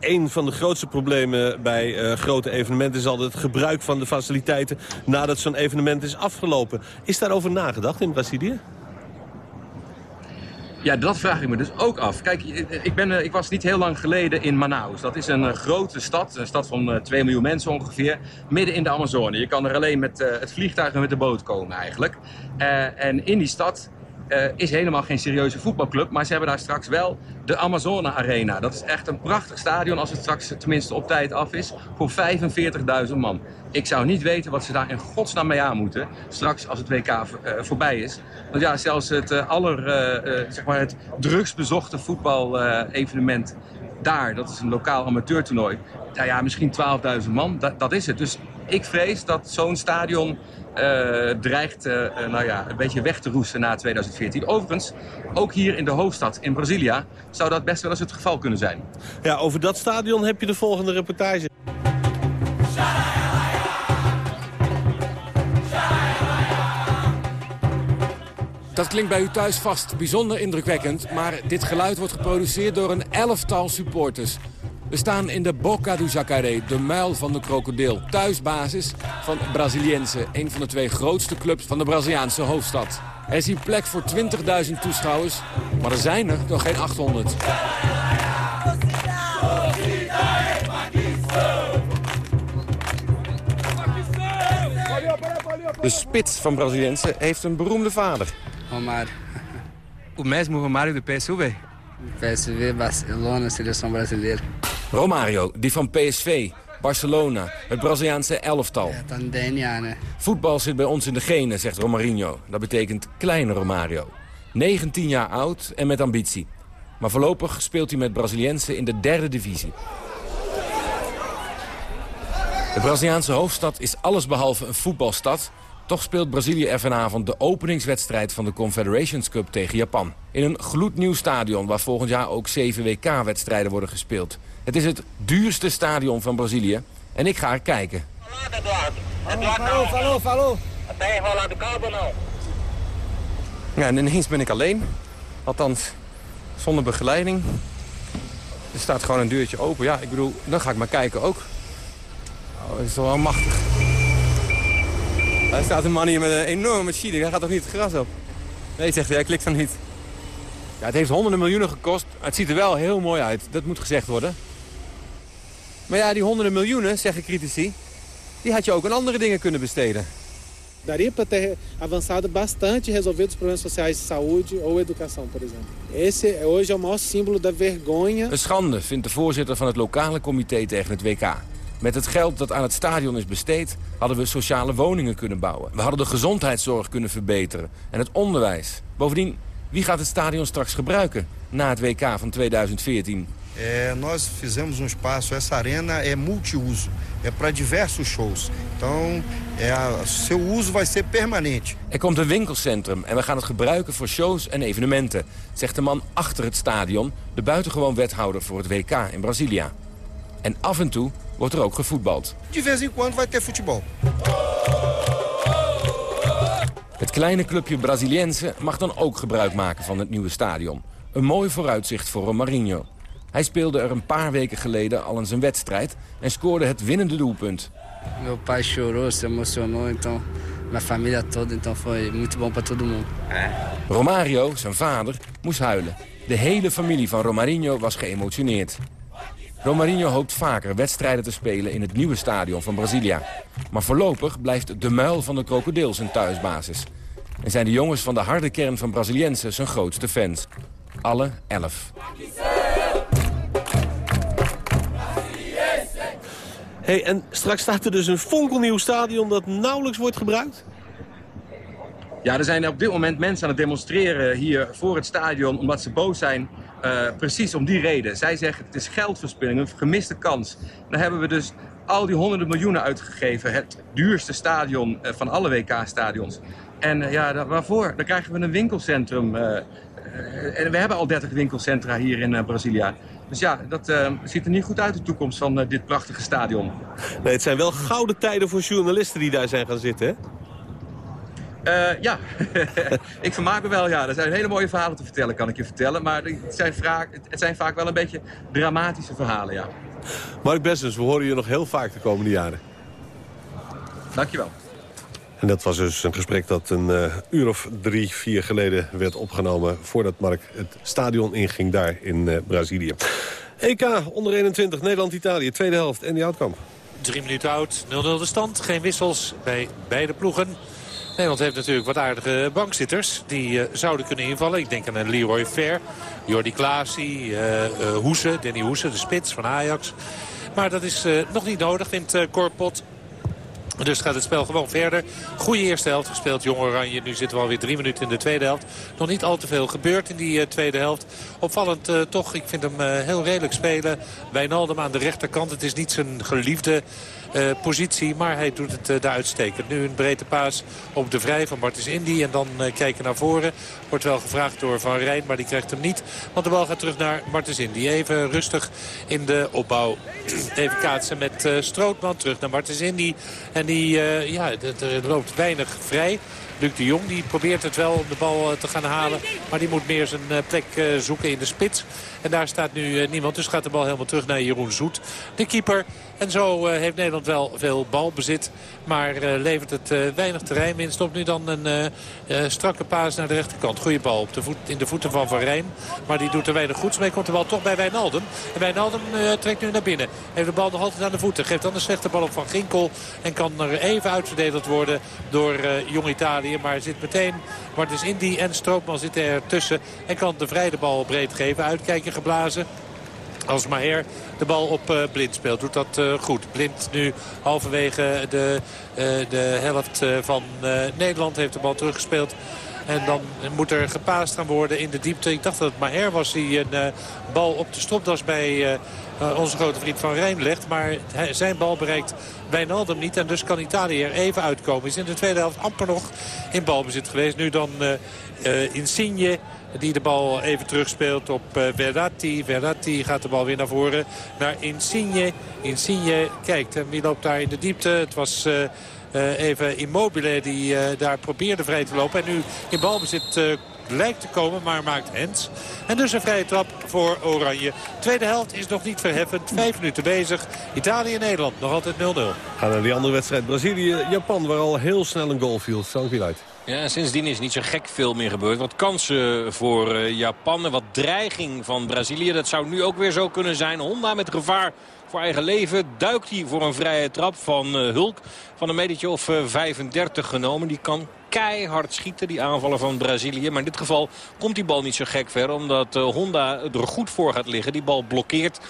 een van de grootste problemen bij grote evenementen is altijd het gebruik van de faciliteiten nadat zo'n evenement is afgelopen. Is daarover nagedacht in Brazilië? Ja, dat vraag ik me dus ook af. Kijk, ik, ben, eh, ik was niet heel lang geleden in Manaus. Dat is een eh, grote stad, een stad van eh, 2 miljoen mensen ongeveer, midden in de Amazone. Je kan er alleen met eh, het vliegtuig en met de boot komen eigenlijk. Eh, en in die stad eh, is helemaal geen serieuze voetbalclub, maar ze hebben daar straks wel de Amazone Arena. Dat is echt een prachtig stadion als het straks tenminste op tijd af is, voor 45.000 man. Ik zou niet weten wat ze daar in godsnaam mee aan moeten, straks als het WK eh, voorbij is. Want ja, zelfs het eh, aller, zeg maar het drugsbezochte voetbal-evenement daar, dat is een lokaal amateurtoernooi. Nou ja, misschien 12.000 man, dat, dat is het. Dus ik vrees dat zo'n stadion eh, dreigt eh, eh, nou ja, een beetje weg te roesten na 2014. Overigens, ook hier in de hoofdstad, in Brazilia, zou dat best wel eens het geval kunnen zijn. Ja, over dat stadion heb je de volgende reportage. Dat klinkt bij u thuis vast bijzonder indrukwekkend... maar dit geluid wordt geproduceerd door een elftal supporters. We staan in de Boca do Jacaré, de muil van de krokodil. Thuisbasis van Braziliense, een van de twee grootste clubs van de Braziliaanse hoofdstad. Er is hier plek voor 20.000 toeschouwers, maar er zijn er nog geen 800. De spits van Braziliense heeft een beroemde vader. Romário. O mesmo Romário de PSV? PSV, Barcelona, seleção brasileira. Romario, die van PSV, Barcelona, het Braziliaanse elftal. Voetbal zit bij ons in de genen, zegt Romarinho. Dat betekent kleine Romario. 19 jaar oud en met ambitie. Maar voorlopig speelt hij met Braziliense in de derde divisie. De Braziliaanse hoofdstad is allesbehalve een voetbalstad... Toch speelt Brazilië vanavond de openingswedstrijd van de Confederations Cup tegen Japan. In een gloednieuw stadion waar volgend jaar ook 7 WK-wedstrijden worden gespeeld. Het is het duurste stadion van Brazilië en ik ga er kijken. Falou, falou, falou. Ja, en ineens ben ik alleen. Althans, zonder begeleiding. Er staat gewoon een deurtje open. Ja, ik bedoel, dan ga ik maar kijken ook. Oh, dat is toch wel machtig. Daar staat een man hier met een enorme chili. Hij gaat toch niet het gras op? Nee, zegt hij, hij klikt dan niet. Ja, het heeft honderden miljoenen gekost. Het ziet er wel heel mooi uit. Dat moet gezegd worden. Maar ja, die honderden miljoenen, zeggen critici... die had je ook aan andere dingen kunnen besteden. Daria para ter avançado bastante e resolvido os problemas sociais de saúde ou educação, por exemplo. Esse hoje é o maior símbolo da vergonha. Een schande, vindt de voorzitter van het lokale comité tegen het WK. Met het geld dat aan het stadion is besteed... hadden we sociale woningen kunnen bouwen. We hadden de gezondheidszorg kunnen verbeteren. En het onderwijs. Bovendien, wie gaat het stadion straks gebruiken... na het WK van 2014? É, nós fizemos um espaço, essa arena é multiuso, é para diversos shows. Então, é, seu uso vai ser permanente. Er komt een winkelcentrum en we gaan het gebruiken voor shows en evenementen... zegt de man achter het stadion, de buitengewoon wethouder voor het WK in Brazilia. En af en toe wordt er ook gevoetbald. De vez em quando vai ter futebol. Het kleine clubje Braziliense mag dan ook gebruik maken van het nieuwe stadion. Een mooi vooruitzicht voor Romarinho. Hij speelde er een paar weken geleden al eens een wedstrijd... en scoorde het winnende doelpunt. Meu pai chorou, se emocionou, então minha família toda, então foi muito bom para todo mundo. Romario, zijn vader, moest huilen. De hele familie van Romarinho was geëmotioneerd. Romarinho hoopt vaker wedstrijden te spelen in het nieuwe stadion van Brazilia. Maar voorlopig blijft de muil van de krokodil zijn thuisbasis. En zijn de jongens van de harde kern van Braziliense zijn grootste fans. Alle elf. Hey, en straks staat er dus een fonkelnieuw stadion dat nauwelijks wordt gebruikt? Ja, er zijn op dit moment mensen aan het demonstreren hier voor het stadion... omdat ze boos zijn, eh, precies om die reden. Zij zeggen het is geldverspilling, een gemiste kans. Dan hebben we dus al die honderden miljoenen uitgegeven. Het duurste stadion eh, van alle WK-stadions. En eh, ja, waarvoor? Dan krijgen we een winkelcentrum. en we hebben al 30 winkelcentra hier in Brazilia. Dus ja, dat ziet er niet goed uit de toekomst van dit prachtige stadion. Nee, het zijn wel gouden tijden voor journalisten die daar zijn gaan zitten, hè? Eh, ja, ik vermaak me wel. Ja. Er zijn hele mooie verhalen te vertellen, kan ik je vertellen. Maar het zijn, vaak, het zijn vaak wel een beetje dramatische verhalen, ja. Mark Bessens, we horen je nog heel vaak de komende jaren. Dankjewel. En dat was dus een gesprek dat een eh, uur of drie, vier geleden werd opgenomen... voordat Mark het stadion inging daar in eh, Brazilië. EK onder 21, Nederland-Italië, tweede helft. En die Houtkamp. Drie minuten oud, 0-0 de stand. Geen wissels bij beide ploegen. Nederland heeft natuurlijk wat aardige bankzitters. Die eh, zouden kunnen invallen. Ik denk aan een Leroy Fair, Jordi Klaasie, eh eh, Hoese, Danny Hoese, de spits van Ajax. Maar dat is eh, nog niet nodig, vindt eh Corpot. Dus gaat het spel gewoon verder. Goede eerste helft gespeeld, Jong Oranje. Nu zitten we alweer drie minuten in de tweede helft. Nog niet al te veel gebeurd in die tweede helft. Opvallend toch, ik vind hem heel redelijk spelen. Wijnaldum aan de rechterkant. Het is niet zijn geliefde uh, positie. Maar hij doet het uh, daar uitstekend. Nu een breedte paas op de vrij van Martens Indy. En dan uh, kijken naar voren. Wordt wel gevraagd door Van Rijn, maar die krijgt hem niet. Want de bal gaat terug naar Martens Indy. Even rustig in de opbouw. Even kaatsen met Strootman. Terug naar Martens Indy. En die, ja, er loopt weinig vrij. Luc de Jong die probeert het wel om de bal te gaan halen. Maar die moet meer zijn plek zoeken in de spits. En daar staat nu niemand. Dus gaat de bal helemaal terug naar Jeroen Zoet. De keeper. En zo heeft Nederland wel veel balbezit. Maar uh, levert het weinig terrein in. Stopt nu dan een strakke paas naar de rechterkant. Goeie bal op de voet, in de voeten van Van Rijn. Maar die doet er weinig goeds mee. Komt de bal toch bij Wijnaldum. En Wijnaldum trekt nu naar binnen. Heeft de bal nog altijd aan de voeten. Geeft dan een slechte bal op Van Ginkel. En kan er even uitverdedigd worden door Jong Italië. Maar zit meteen Martens Indy en Stroopman zitten er tussen. En kan de vrije bal breed geven. Uitkijken als Maher de bal op uh, Blind speelt. Doet dat uh, goed. Blind nu halverwege de, uh, de helft van Nederland heeft de bal teruggespeeld. En dan moet er gepaast gaan worden in de diepte. Ik dacht dat het Maher was die een bal op de stropdas bij onze grote vriend Van Rijn legt. Maar zijn bal bereikt Wijnaldum niet. En dus kan Italië er even uitkomen. Is in de tweede helft amper nog in balbezit geweest. Nu dan Insigne die de bal even terugspeelt op uh, Verratti. Verratti gaat de bal weer naar voren naar Insigne. Insigne kijkt en wie loopt daar in de diepte. Het was... Uh, uh, even Immobile die daar probeerde vrij te lopen. En nu in balbezit lijkt te komen, maar maakt Hens. En dus een vrije trap voor Oranje. Tweede helft is nog niet verheffend. Vijf minuten bezig. Italië-Nederland nog altijd 0-0. Gaan naar die andere wedstrijd. Brazilië-Japan, waar al heel snel een goal viel. Zo viel Ja, sindsdien is niet zo gek veel meer gebeurd. Wat kansen voor uh, Japan en wat dreiging van Brazilië. Dat zou nu ook weer zo kunnen zijn. Honda met gevaar voor eigen leven. Duikt hij voor een vrije trap van uh, Hulk. Van een metertje of uh, 35 genomen. Die kan keihard schieten, die aanvallen van Brazilië. Maar in dit geval komt die bal niet zo gek ver. Omdat uh, Honda er goed voor gaat liggen. Die bal blokkeert.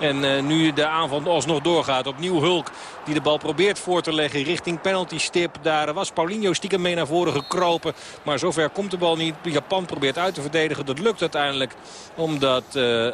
En uh, nu de aanval alsnog doorgaat. Opnieuw Hulk die de bal probeert voor te leggen richting penalty stip. Daar was Paulinho stiekem mee naar voren gekropen. Maar zover komt de bal niet. Japan probeert uit te verdedigen. Dat lukt uiteindelijk. Omdat uh, uh,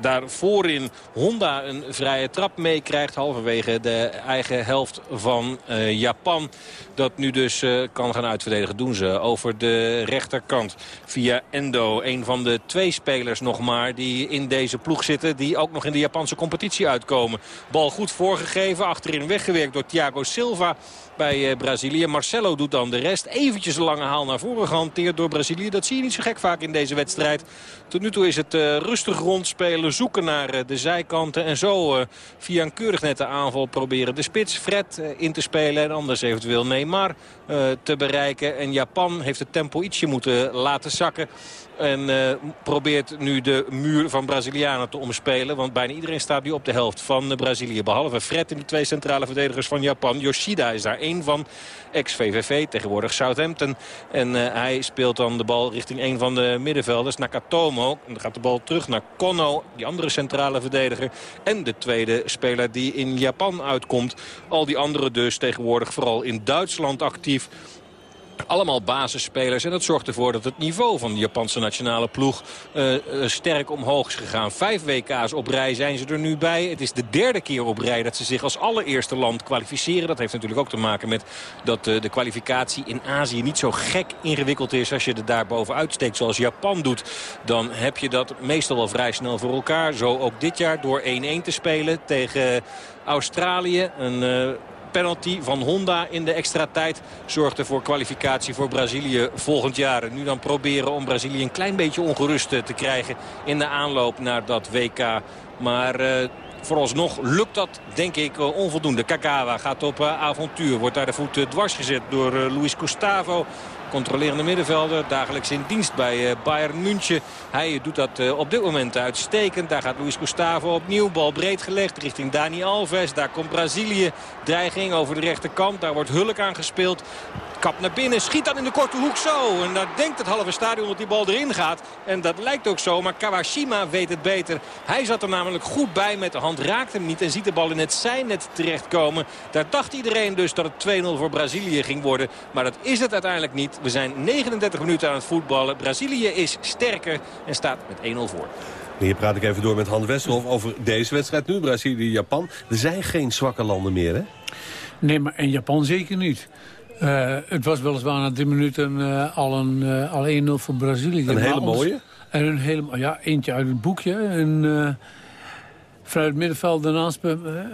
daar voorin Honda een vrije trap meekrijgt. Halverwege de eigen helft van Japan. Dat nu dus kan gaan uitverdedigen. Doen ze over de rechterkant. Via Endo. Een van de twee spelers nog maar die in deze ploeg zitten. Die ook nog in de Japanse competitie uitkomen. Bal goed voorgegeven. Achterin weggewerkt door Thiago Silva bij uh, Brazilië. Marcelo doet dan de rest. Eventjes een lange haal naar voren gehanteerd door Brazilië. Dat zie je niet zo gek vaak in deze wedstrijd. Tot nu toe is het uh, rustig rondspelen, zoeken naar uh, de zijkanten. En zo via een keurig nette aanval proberen de spits Fred in te spelen. En anders eventueel Neymar te bereiken. En Japan heeft het tempo ietsje moeten laten zakken. En uh, probeert nu de muur van Brazilianen te omspelen. Want bijna iedereen staat nu op de helft van Brazilië. Behalve Fred en de twee centrale verdedigers van Japan. Yoshida is daar één van. Ex-VVV, tegenwoordig Southampton. En uh, hij speelt dan de bal richting een van de middenvelders. Nakatomo. En dan gaat de bal terug naar Kono. Die andere centrale verdediger. En de tweede speler die in Japan uitkomt. Al die anderen dus tegenwoordig vooral in Duitsland actief. Allemaal basisspelers. En dat zorgt ervoor dat het niveau van de Japanse nationale ploeg uh, uh, sterk omhoog is gegaan. Vijf WK's op rij zijn ze er nu bij. Het is de derde keer op rij dat ze zich als allereerste land kwalificeren. Dat heeft natuurlijk ook te maken met dat uh, de kwalificatie in Azië niet zo gek ingewikkeld is. Als je er daar bovenuit steekt zoals Japan doet. Dan heb je dat meestal wel vrij snel voor elkaar. Zo ook dit jaar door 1-1 te spelen tegen Australië. Een penalty van Honda in de extra tijd zorgde voor kwalificatie voor Brazilië volgend jaar. Nu dan proberen om Brazilië een klein beetje ongerust te krijgen in de aanloop naar dat WK. Maar... Uh, Vooralsnog lukt dat, denk ik, onvoldoende. Kagawa gaat op avontuur. Wordt daar de voet dwars gezet door Luis Gustavo. Controlerende middenvelder, dagelijks in dienst bij Bayern München. Hij doet dat op dit moment uitstekend. Daar gaat Luis Gustavo opnieuw, bal breed gelegd richting Dani Alves. Daar komt Brazilië, dreiging over de rechterkant. Daar wordt Hulk aan gespeeld. Kap naar binnen, schiet dan in de korte hoek zo. En daar denkt het halve stadion dat die bal erin gaat. En dat lijkt ook zo, maar Kawashima weet het beter. Hij zat er namelijk goed bij met de hand, raakt hem niet... en ziet de bal in het zijnet terechtkomen. Daar dacht iedereen dus dat het 2-0 voor Brazilië ging worden. Maar dat is het uiteindelijk niet. We zijn 39 minuten aan het voetballen. Brazilië is sterker en staat met 1-0 voor. Hier praat ik even door met Han Westerhof over deze wedstrijd nu. Brazilië-Japan. Er zijn geen zwakke landen meer, hè? Nee, maar in Japan zeker niet. Uh, het was weliswaar na drie minuten uh, al, een, uh, al 1-0 voor Brazilië. Een hele mooie? En een hele, ja, eentje uit het boekje. En, vanuit het middenveld een,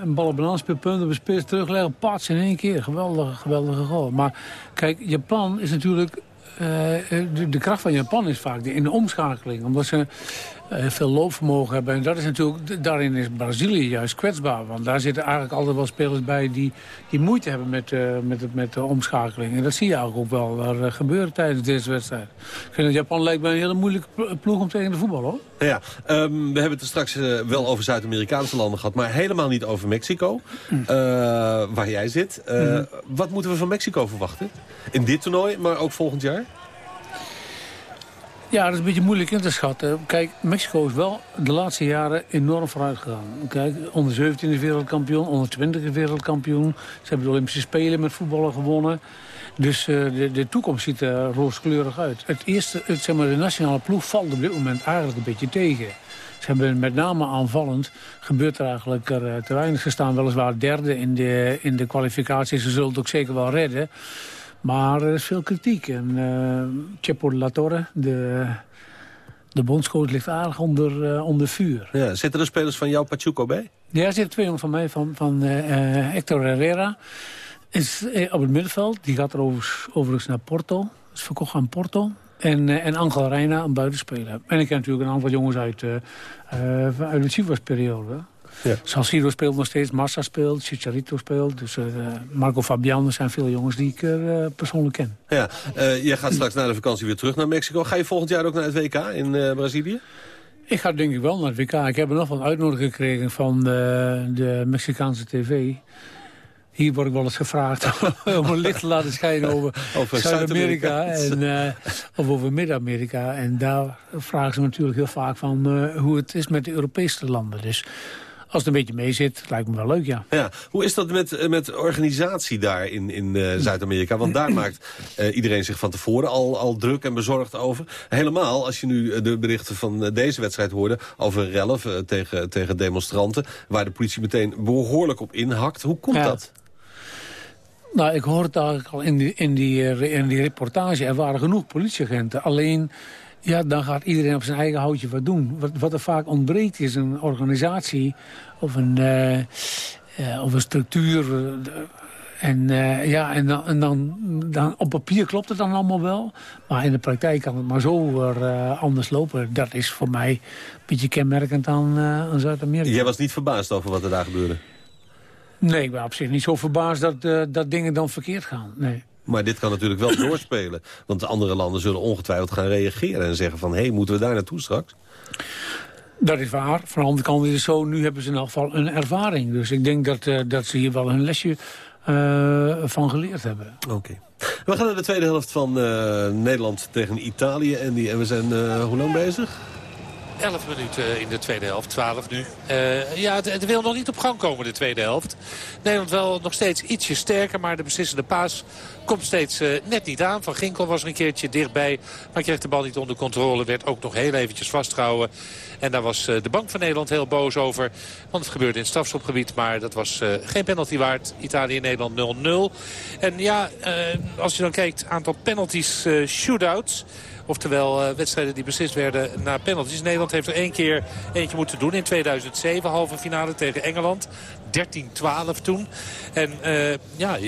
een bal op een aanspeelpunt op een spits terugleggen. Pats in één keer. Geweldige, geweldige goal. Maar kijk, Japan is natuurlijk... De, de, kracht van Japan is vaak in de omschakeling. Omdat ze veel loopvermogen hebben. En dat is natuurlijk, daarin is Brazilië juist kwetsbaar. Want daar zitten eigenlijk altijd wel spelers bij die, die moeite hebben met, uh, met, met de omschakeling. En dat zie je eigenlijk ook wel daar, uh, gebeuren tijdens deze wedstrijd. Ik vind dat Japan lijkt mij een hele moeilijke ploeg om tegen de voetbal hoor. Ja, um, we hebben het er straks wel over Zuid-Amerikaanse landen gehad, maar helemaal niet over Mexico. Mm. waar jij zit. Mm. Wat moeten we van Mexico verwachten? In dit toernooi, maar ook volgend jaar? Ja, dat is een beetje moeilijk in te schatten. Kijk, Mexico is wel de laatste jaren enorm vooruit gegaan. Kijk, onder 17 wereldkampioen, onder 20 wereldkampioen. Ze hebben de Olympische Spelen met voetballen gewonnen. Dus uh, de, de toekomst ziet er rooskleurig uit. Het eerste, het, zeg maar, de nationale ploeg valt op dit moment eigenlijk een beetje tegen. Ze hebben met name aanvallend, gebeurt er eigenlijk er, uh, te weinig. Ze staan weliswaar derde in de, in de kwalificatie. Ze zullen het ook zeker wel redden. Maar er is veel kritiek. En uh, Chepo de La Torre, de, de bondscoach, ligt aardig onder, uh, onder vuur. Ja, zitten er spelers van jou Pachuco bij? Ja, er zitten twee van mij, van, van uh, Hector Herrera. Is op het middenveld. Die gaat er overigens, overigens naar Porto. Is verkocht aan Porto. En, en Angel Reina, een buitenspeler. En ik ken natuurlijk een aantal jongens uit, uit de Chivas-periode. Ja. Salcido speelt nog steeds, Massa speelt, Chicharito speelt. Dus uh, Marco Fabian, er zijn veel jongens die ik uh, persoonlijk ken. Ja, uh, jij gaat straks na de vakantie weer terug naar Mexico. Ga je volgend jaar ook naar het WK in Brazilië? Ik ga denk ik wel naar het WK. Ik heb er nog een uitnodiging gekregen van de, de Mexicaanse tv. Hier word ik wel eens gevraagd om een licht te laten schijnen over, over Zuid-Amerika en uh, of over Midden-Amerika. En daar vragen ze natuurlijk heel vaak van uh, hoe het is met de Europese landen. Dus het een beetje mee zit, lijkt me wel leuk, ja. ja. Hoe is dat met, met organisatie daar in, in uh, Zuid-Amerika? Want daar maakt uh, iedereen zich van tevoren al, al druk en bezorgd over. Helemaal als je nu de berichten van deze wedstrijd hoorde... over rellen uh, tegen, tegen demonstranten... waar de politie meteen behoorlijk op inhakt. Hoe komt ja. dat? Nou, ik hoorde het eigenlijk al in die, in, die, in die reportage. Er waren genoeg politieagenten. Alleen ja, dan gaat iedereen op zijn eigen houtje wat doen. Wat, wat er vaak ontbreekt is een organisatie of een, uh, uh, of een structuur. En, uh, ja, en, dan, en dan, dan, op papier klopt het dan allemaal wel. Maar in de praktijk kan het maar zo anders lopen. Dat is voor mij een beetje kenmerkend aan, aan Zuid-Amerika. Jij was niet verbaasd over wat er daar gebeurde? Nee, ik ben op zich niet zo verbaasd dat, dat dingen dan verkeerd gaan. Nee. Maar dit kan natuurlijk wel doorspelen. Want de andere landen zullen ongetwijfeld gaan reageren en zeggen van... hé, hey, moeten we daar naartoe straks? Dat is waar. Van de andere kant is het zo, nu hebben ze in elk geval een ervaring. Dus ik denk dat, uh, dat ze hier wel een lesje uh, van geleerd hebben. Oké. Okay. We gaan naar de tweede helft van uh, Nederland tegen Italië. En, die, en we zijn hoe lang bezig? 11 minuten in de tweede helft, 12 nu. Uh, ja, het, wil nog niet op gang komen, de tweede helft. Nederland wel nog steeds ietsje sterker, maar de beslissende paas komt steeds uh, net niet aan. Van Ginkel was er een keertje dichtbij, maar kreeg de bal niet onder controle. Werd ook nog heel eventjes vastgehouden. En daar was uh, de bank van Nederland heel boos over. Want het gebeurde in het strafschopgebied, maar dat was geen penalty waard. Italië-Nederland 0-0. En ja, als je dan kijkt, aantal penalties, shootouts... Oftewel uh, wedstrijden die beslist werden na penalties. Nederland heeft er één keer eentje moeten doen in 2007. Halve finale tegen Engeland. 13-12 toen. En uh, ja,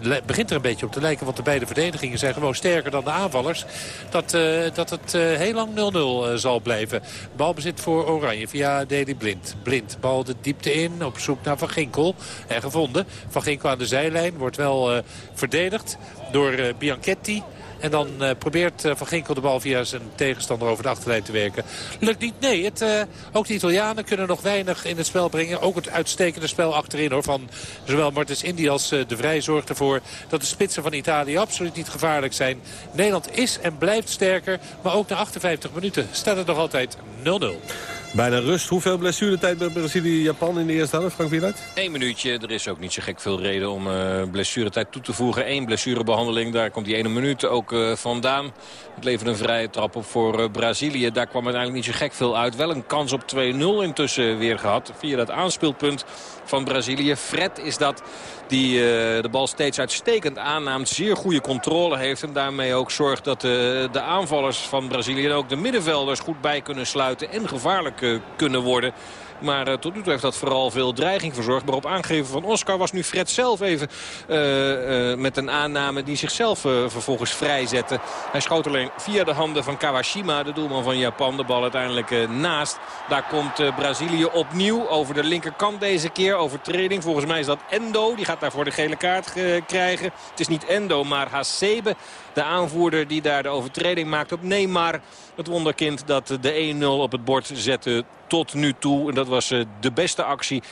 het begint er een beetje op te lijken. Want de beide verdedigingen zijn gewoon sterker dan de aanvallers. Dat, uh, dat het heel lang 0-0 zal blijven. Balbezit voor Oranje via Deli Blind. Blind, bal de diepte in op zoek naar Van Ginkel. En gevonden. Van Ginkel aan de zijlijn wordt wel verdedigd door Bianchetti. En dan uh, probeert uh, Van Ginkel de bal via zijn tegenstander over de achterlijn te werken. Lukt niet, nee. Het, uh, ook de Italianen kunnen nog weinig in het spel brengen. Ook het uitstekende spel achterin hoor, van zowel Martens Indy als De Vrij zorgt ervoor dat de spitsen van Italië absoluut niet gevaarlijk zijn. Nederland is en blijft sterker, maar ook na 58 minuten staat het nog altijd 0-0. Bijna rust. Hoeveel blessuretijd bij Brazilië-Japan in de eerste helft, Frank Wieluid? Eén minuutje. Er is ook niet zo gek veel reden om uh, blessuretijd toe te voegen. Eén blessurebehandeling, daar komt die ene minuut ook uh, vandaan. Het levert een vrije trap op voor uh, Brazilië. Daar kwam uiteindelijk niet zo gek veel uit. Wel een kans op 2-0 intussen weer gehad. Via dat aanspeelpunt van Brazilië. Fred is dat die uh, de bal steeds uitstekend aannaamt. Zeer goede controle heeft en daarmee ook zorgt dat uh, de aanvallers van Brazilië... en ook de middenvelders goed bij kunnen sluiten en gevaarlijk uh, kunnen worden. Maar uh, tot nu toe heeft dat vooral veel dreiging verzorgd. Maar op aangeven van Oscar was nu Fred zelf even uh, uh, met een aanname die zichzelf vervolgens vrijzette. Hij schoot alleen via de handen van Kawashima, de doelman van Japan, de bal uiteindelijk naast. Daar komt Brazilië opnieuw over de linkerkant deze keer. Overtreding, volgens mij is dat Endo. Die gaat daarvoor de gele kaart krijgen. Het is niet Endo, maar Hasebe. De aanvoerder die daar de overtreding maakt op Neymar. Het wonderkind dat de 1-0 op het bord zette tot nu toe. En dat was de beste actie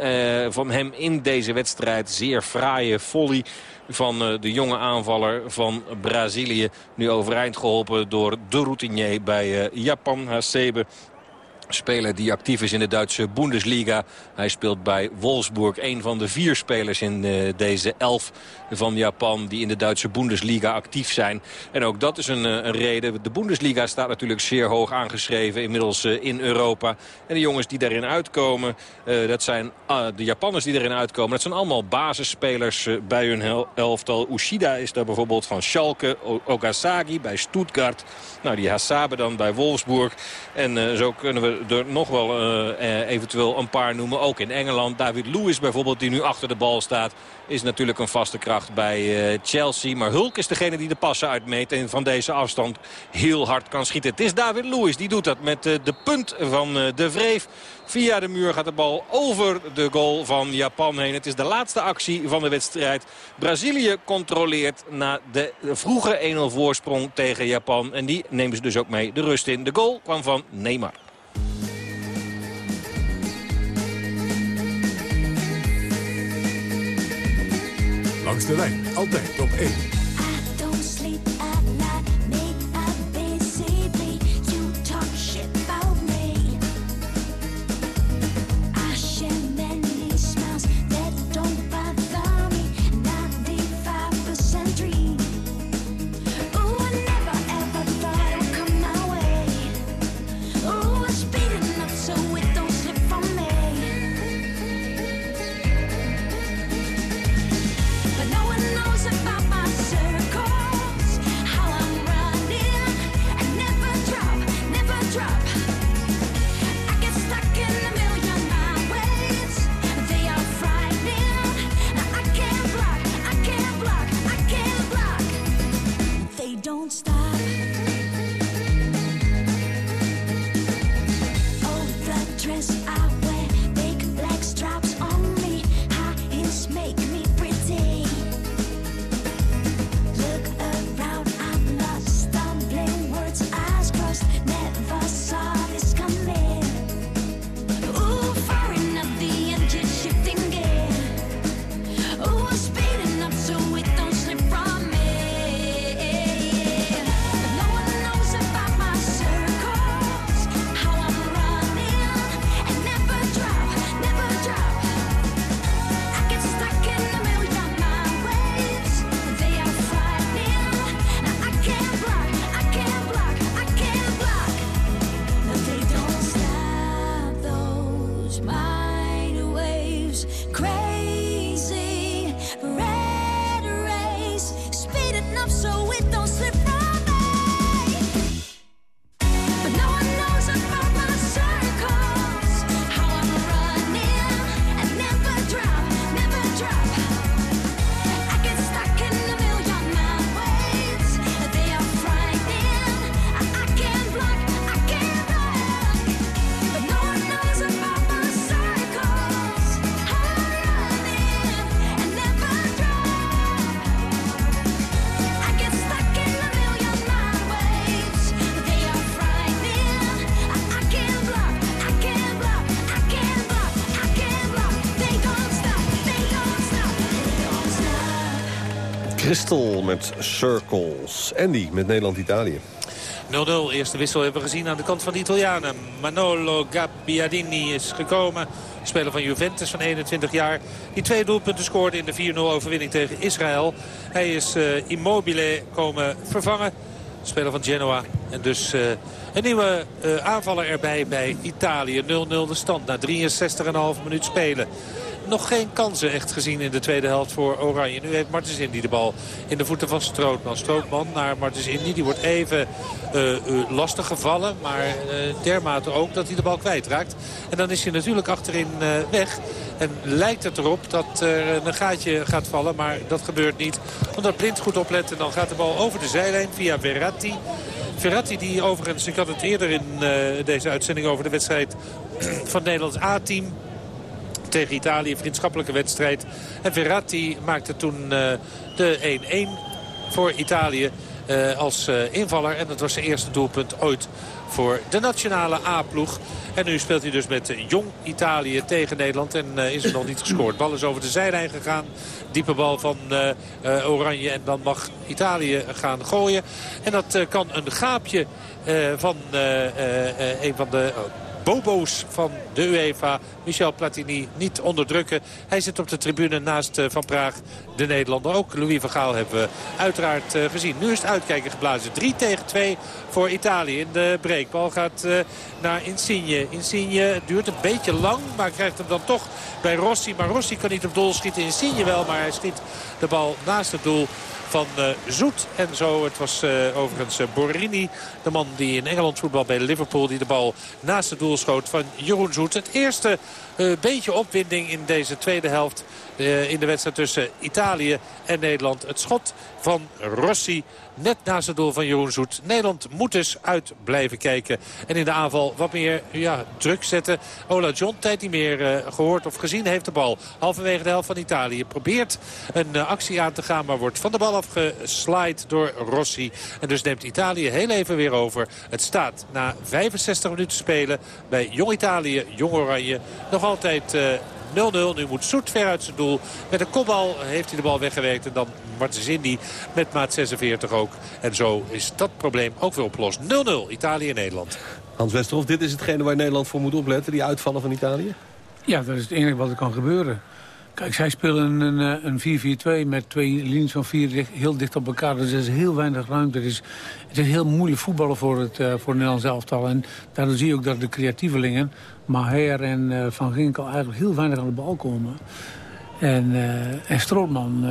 uh, van hem in deze wedstrijd. Zeer fraaie volley van uh, de jonge aanvaller van Brazilië. Nu overeind geholpen door de routinier bij Japan, Hasebe. Speler die actief is in de Duitse Bundesliga. Hij speelt bij Wolfsburg. Een van de vier spelers in uh, deze elf van Japan die in de Duitse Bundesliga actief zijn. En ook dat is een, uh, een reden. De Bundesliga staat natuurlijk zeer hoog aangeschreven inmiddels uh, in Europa. En de jongens die daarin uitkomen, dat zijn de Japanners die erin uitkomen. Dat zijn allemaal basisspelers bij hun elftal. Ushida is daar bijvoorbeeld van Schalke. O bij Stuttgart. Nou, die Hasabe dan bij Wolfsburg. En zo kunnen we er nog wel uh, eventueel een paar noemen. Ook in Engeland. David Lewis bijvoorbeeld die nu achter de bal staat. Is natuurlijk een vaste kracht bij Chelsea. Maar Hulk is degene die de passen uitmeet. En van deze afstand heel hard kan schieten. Het is David Lewis die doet dat met de punt van de Vreef. Via de muur gaat de bal over de goal van Japan heen. Het is de laatste actie van de wedstrijd. Brazilië controleert na de vroege 1-0 voorsprong tegen Japan. En die nemen ze dus ook mee de rust in. De goal kwam van Neymar. Langs de lijn, altijd op 1. ontstaan. Met Circles. Andy met Nederland-Italië. 0-0, eerste wissel hebben we gezien aan de kant van de Italianen. Manolo Gabbiadini is gekomen. Speler van Juventus van 21 jaar. Die twee doelpunten scoorde in de 4-0 overwinning tegen Israël. Hij is uh, Immobile komen vervangen. Speler van Genoa. En dus uh, een nieuwe uh, aanvaller erbij bij Italië. 0-0 de stand na 63,5 minuut spelen nog geen kansen echt gezien in de tweede helft voor Oranje. Nu heeft Martens Indy de bal in de voeten van Strootman. Strootman naar Martens Indy. Die wordt even uh, uh, lastig gevallen. Maar uh, dermate ook dat hij de bal kwijtraakt. En dan is hij natuurlijk achterin weg. En lijkt het erop dat er een gaatje gaat vallen. Maar dat gebeurt niet. Omdat Blind goed oplet. En dan gaat de bal over de zijlijn via Verratti. Verratti die overigens, ik had het eerder in deze uitzending over de wedstrijd van Nederlands A-team tegen Italië. Vriendschappelijke wedstrijd. En Verratti maakte toen uh, de 1-1 voor Italië uh, als uh, invaller. En dat was zijn eerste doelpunt ooit voor de nationale A-ploeg. En nu speelt hij dus met jong Italië tegen Nederland. En is er nog niet gescoord. Bal is over de zijlijn gegaan. Diepe bal van Oranje. En dan mag Italië gaan gooien. En dat kan een gaapje van een van de bobo's van de UEFA, Michel Platini, niet onderdrukken. Hij zit op de tribune naast Van Praag, de Nederlander. Ook Louis van Gaal hebben we uiteraard gezien. Nu is het uitkijken geblazen. 3 tegen 2 voor Italië in de breekbal. Gaat uh, naar Insigne. Insigne duurt een beetje lang, maar krijgt hem dan toch bij Rossi. Maar Rossi kan niet op doel schieten. Insigne wel, maar hij schiet de bal naast het doel van uh, Zoet. En zo, het was uh, overigens uh, Borini, de man die in Engeland voetbal bij Liverpool... die de bal naast het doel schoot van Jeroen Zoet. Het eerste beetje opwinding in deze tweede helft in de wedstrijd tussen Italië en Nederland. Het schot van Rossi net naast het doel van Jeroen Zoet. Nederland moet dus uit blijven kijken. En in de aanval wat meer ja, druk zetten. Ola John, tijd niet meer uh, gehoord of gezien, heeft de bal. Halverwege de helft van Italië. Probeert een uh, actie aan te gaan, maar wordt van de bal afgeslaaid door Rossi. En dus neemt Italië heel even weer over. Het staat na 65 minuten spelen bij Jong Italië, Jong Oranje. Nog altijd... 0-0. Nu moet Soet ver uit zijn doel. Met een kopbal heeft hij de bal weggewerkt. En dan Martens met maat 46 ook. En zo is dat probleem ook weer opgelost. 0-0 Italië-Nederland. Hans Westerhof, dit is hetgene waar Nederland voor moet opletten. Die uitvallen van Italië? Ja, dat is het enige wat er kan gebeuren. Kijk, zij spelen een, een 4-4-2 met twee linies van vier heel dicht op elkaar. Dus er is heel weinig ruimte. Het is, het is heel moeilijk voetballen voor het, uh, voor het Nederlands elftal. En daardoor zie je ook dat de creatievelingen, Maher en uh, Van Ginkel, eigenlijk heel weinig aan de bal komen. En, uh, Strootman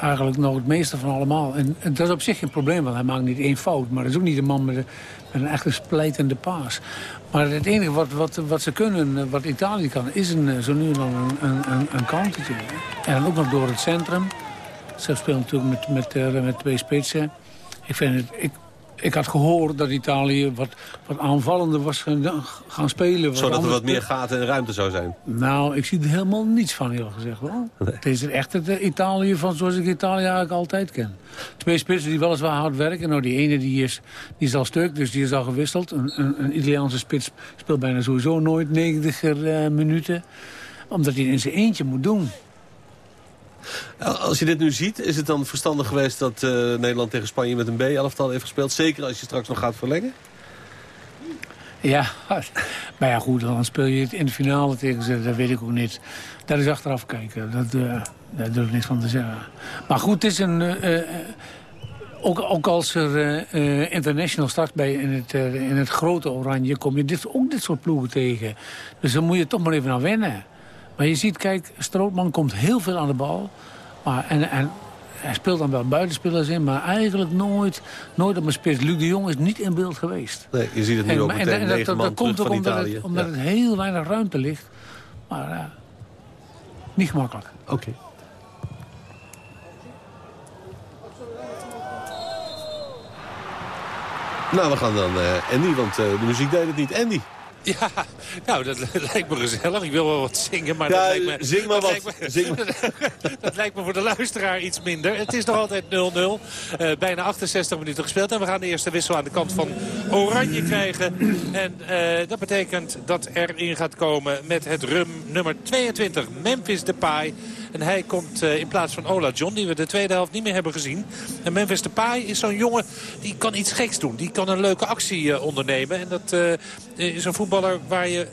eigenlijk nog het meeste van allemaal. En, en, dat is op zich geen probleem, want hij maakt niet één fout. Maar hij is ook niet een man met een, met een echte splijtende paas. Maar het enige wat, wat, wat ze kunnen, wat Italië kan, is een, zo nu en dan een, een, een countertje. En ook nog door het centrum. Ze spelen natuurlijk met, met, uh, met twee spitsen. Ik vind het... Ik, ik had gehoord dat Italië wat, wat aanvallender was gaan, gaan spelen. Zodat er wat meer gaten en ruimte zou zijn? Nou, ik zie er helemaal niets van, heel gezegd. Nee. Het is echt het Italië van zoals ik Italië eigenlijk altijd ken. Twee spitsen die weliswaar hard werken. Nou, die ene die is, die is al stuk, dus die is al gewisseld. Een, een, een Italiaanse spits speelt bijna sowieso nooit 90 uh, minuten. Omdat hij het in zijn eentje moet doen. Als je dit nu ziet, is het dan verstandig geweest dat uh, Nederland tegen Spanje met een B-elftal heeft gespeeld? Zeker als je straks nog gaat verlengen? Ja, maar ja goed, dan speel je het in de finale tegen ze, dat weet ik ook niet. Dat is achteraf kijken, dat, uh, daar durf ik niks van te zeggen. Maar goed, het is een... Ook, ook, als er international start bij in het, in het grote oranje... kom je dit, ook dit soort ploegen tegen. Dus dan moet je toch maar even aan wennen. Maar je ziet, kijk, Strootman komt heel veel aan de bal. Maar, en, en hij speelt dan wel buitenspelers in, maar eigenlijk nooit, nooit op een spits. Luc de Jong is niet in beeld geweest. Nee, je ziet het nu en, ook meteen en, en, dat, dat komt ook omdat, Italië. het, omdat ja. het heel weinig ruimte ligt. Maar uh, niet gemakkelijk. Oké. Okay. Nou, we gaan dan uh, Andy, want uh, de muziek deed het niet. Andy. Ja, nou, dat lijkt me gezellig. Ik wil wel wat zingen, maar ja, dat lijkt me... zing maar dat wat. Lijkt me, zing maar. dat lijkt me voor de luisteraar iets minder. Het is nog altijd 0-0. Uh, bijna 68 minuten gespeeld. En we gaan de eerste wissel aan de kant van Oranje krijgen. En uh, dat betekent dat er in gaat komen met het rum nummer 22. Memphis Depay. En hij komt in plaats van Ola John, die we de tweede helft niet meer hebben gezien. En Memphis Depay is zo'n jongen die kan iets geks doen. Die kan een leuke actie ondernemen. En dat is een voetballer waar je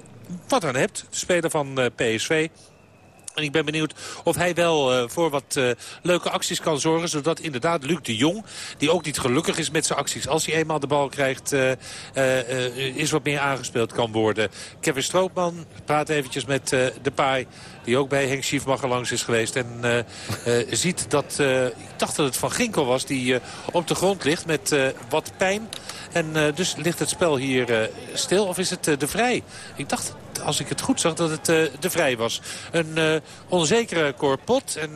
wat aan hebt. De speler van PSV. En ik ben benieuwd of hij wel uh, voor wat uh, leuke acties kan zorgen. Zodat inderdaad Luc de Jong, die ook niet gelukkig is met zijn acties... als hij eenmaal de bal krijgt, uh, is wat meer aangespeeld kan worden. Kevin Stroopman praat eventjes met de paai die ook bij Henk Schiefmacher langs is geweest. En ziet dat, ik dacht dat het Van Ginkel was, die op de grond ligt met wat pijn. En dus ligt het spel hier stil. Of is het de Vrij? Ik dacht, als ik het goed zag, dat het de Vrij was. Een onzekere korpot. En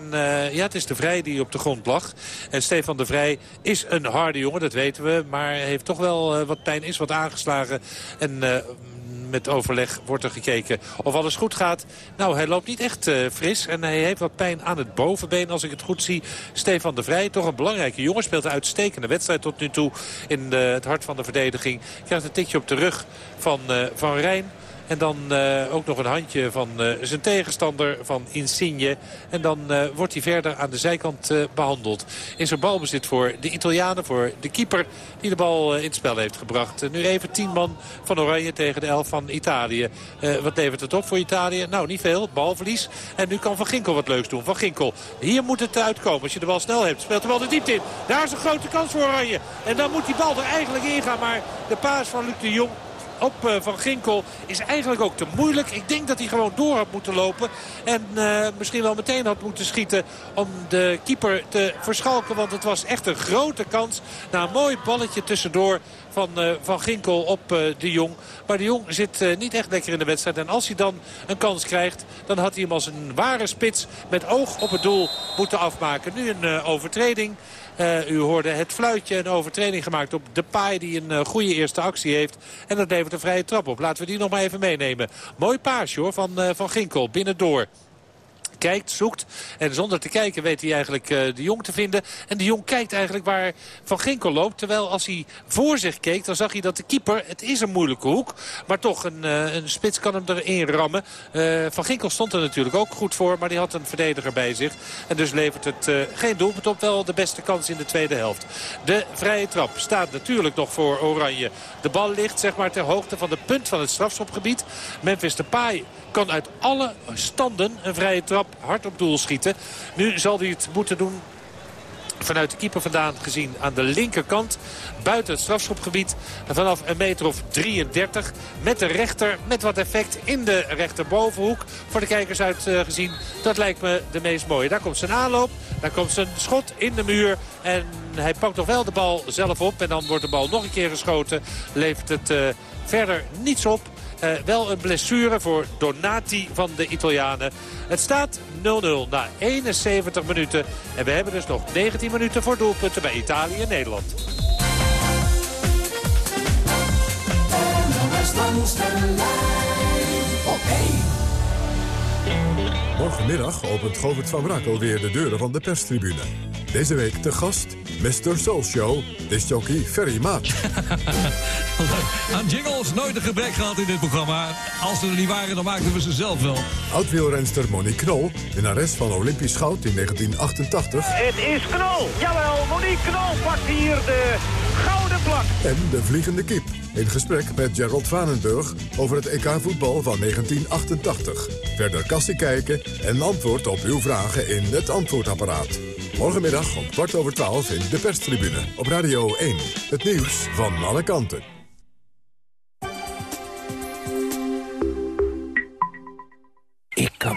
ja, het is de Vrij die op de grond lag. En Stefan de Vrij is een harde jongen, dat weten we. Maar heeft toch wel wat pijn, is wat aangeslagen. En met overleg wordt er gekeken of alles goed gaat. Nou, hij loopt niet echt uh, fris en hij heeft wat pijn aan het bovenbeen. Als ik het goed zie, Stefan de Vrij, toch een belangrijke jongen. Speelt een uitstekende wedstrijd tot nu toe in de, het hart van de verdediging. Krijgt een tikje op de rug van, uh, van Rijn. En dan uh, ook nog een handje van uh, zijn tegenstander, van Insigne. En dan uh, wordt hij verder aan de zijkant behandeld. Is er balbezit voor de Italianen, voor de keeper die de bal in het spel heeft gebracht. nu even tien man van Oranje tegen de elf van Italië. wat levert het op voor Italië? Nou, niet veel. Balverlies. En nu kan Van Ginkel wat leuks doen. Van Ginkel, hier moet het uitkomen. Als je de bal snel hebt, speelt de bal de diepte in. Daar is een grote kans voor Oranje. En dan moet die bal er eigenlijk in gaan. Maar de paas van Luc de Jong op uh, Van Ginkel is eigenlijk ook te moeilijk. Ik denk dat hij gewoon door had moeten lopen. En uh, misschien wel meteen had moeten schieten om de keeper te verschalken. Want het was echt een grote kans. Na een mooi balletje tussendoor van uh, Van Ginkel op de Jong. Maar de Jong zit niet echt lekker in de wedstrijd. En als hij dan een kans krijgt, dan had hij hem als een ware spits met oog op het doel moeten afmaken. Nu een overtreding. Uh, u hoorde het fluitje, een overtreding gemaakt op de paai die een uh, goede eerste actie heeft. En dat levert een vrije trap op. Laten we die nog maar even meenemen. Mooi paasje hoor van, uh, van Ginkel binnendoor kijkt, zoekt. En zonder te kijken weet hij eigenlijk uh, de Jong te vinden. En de Jong kijkt eigenlijk waar Van Ginkel loopt. Terwijl als hij voor zich keek, dan zag hij dat de keeper... Het is een moeilijke hoek, maar toch een, uh, een spits kan hem erin rammen. Uh, van Ginkel stond er natuurlijk ook goed voor, maar die had een verdediger bij zich. En dus levert het geen doelpunt op. Wel de beste kans in de tweede helft. De vrije trap staat natuurlijk nog voor Oranje. De bal ligt zeg maar ter hoogte van de punt van het strafschopgebied. Memphis Depay kan uit alle standen een vrije trap hard op doel schieten. Nu zal hij het moeten doen vanuit de keeper vandaan gezien aan de linkerkant. Buiten het strafschopgebied. Vanaf een meter of 33. Met de rechter met wat effect in de rechterbovenhoek. Voor de kijkers uit uh, gezien. Dat lijkt me de meest mooie. Daar komt zijn aanloop. Daar komt zijn schot in de muur. En hij pakt nog wel de bal zelf op. En dan wordt de bal nog een keer geschoten. Levert het uh, verder niets op. Uh, wel een blessure voor Donati van de Italianen. Het staat 0-0 na 71 minuten. En we hebben dus nog 19 minuten voor doelpunten bij Italië en Nederland. Morgenmiddag opent Govert van Brakel weer de deuren van de perstribune. Deze week te gast Mr. Soul Show, disjockey Ferry Maat. Aan jingles nooit een gebrek gehad in dit programma. Als ze er niet waren, dan maakten we ze zelf wel. Oud-wielrenster Monique Knol, winnares van Olympisch goud in 1988. Het is Knol, jawel, Monique Knol pakt hier de gouden plak. En de vliegende kip. In gesprek met Gerald Vanenburg over het EK voetbal van 1988. Verder kassie kijken en antwoord op uw vragen in het antwoordapparaat. Morgenmiddag om kwart over twaalf in de perstribune op Radio 1. Het nieuws van alle kanten.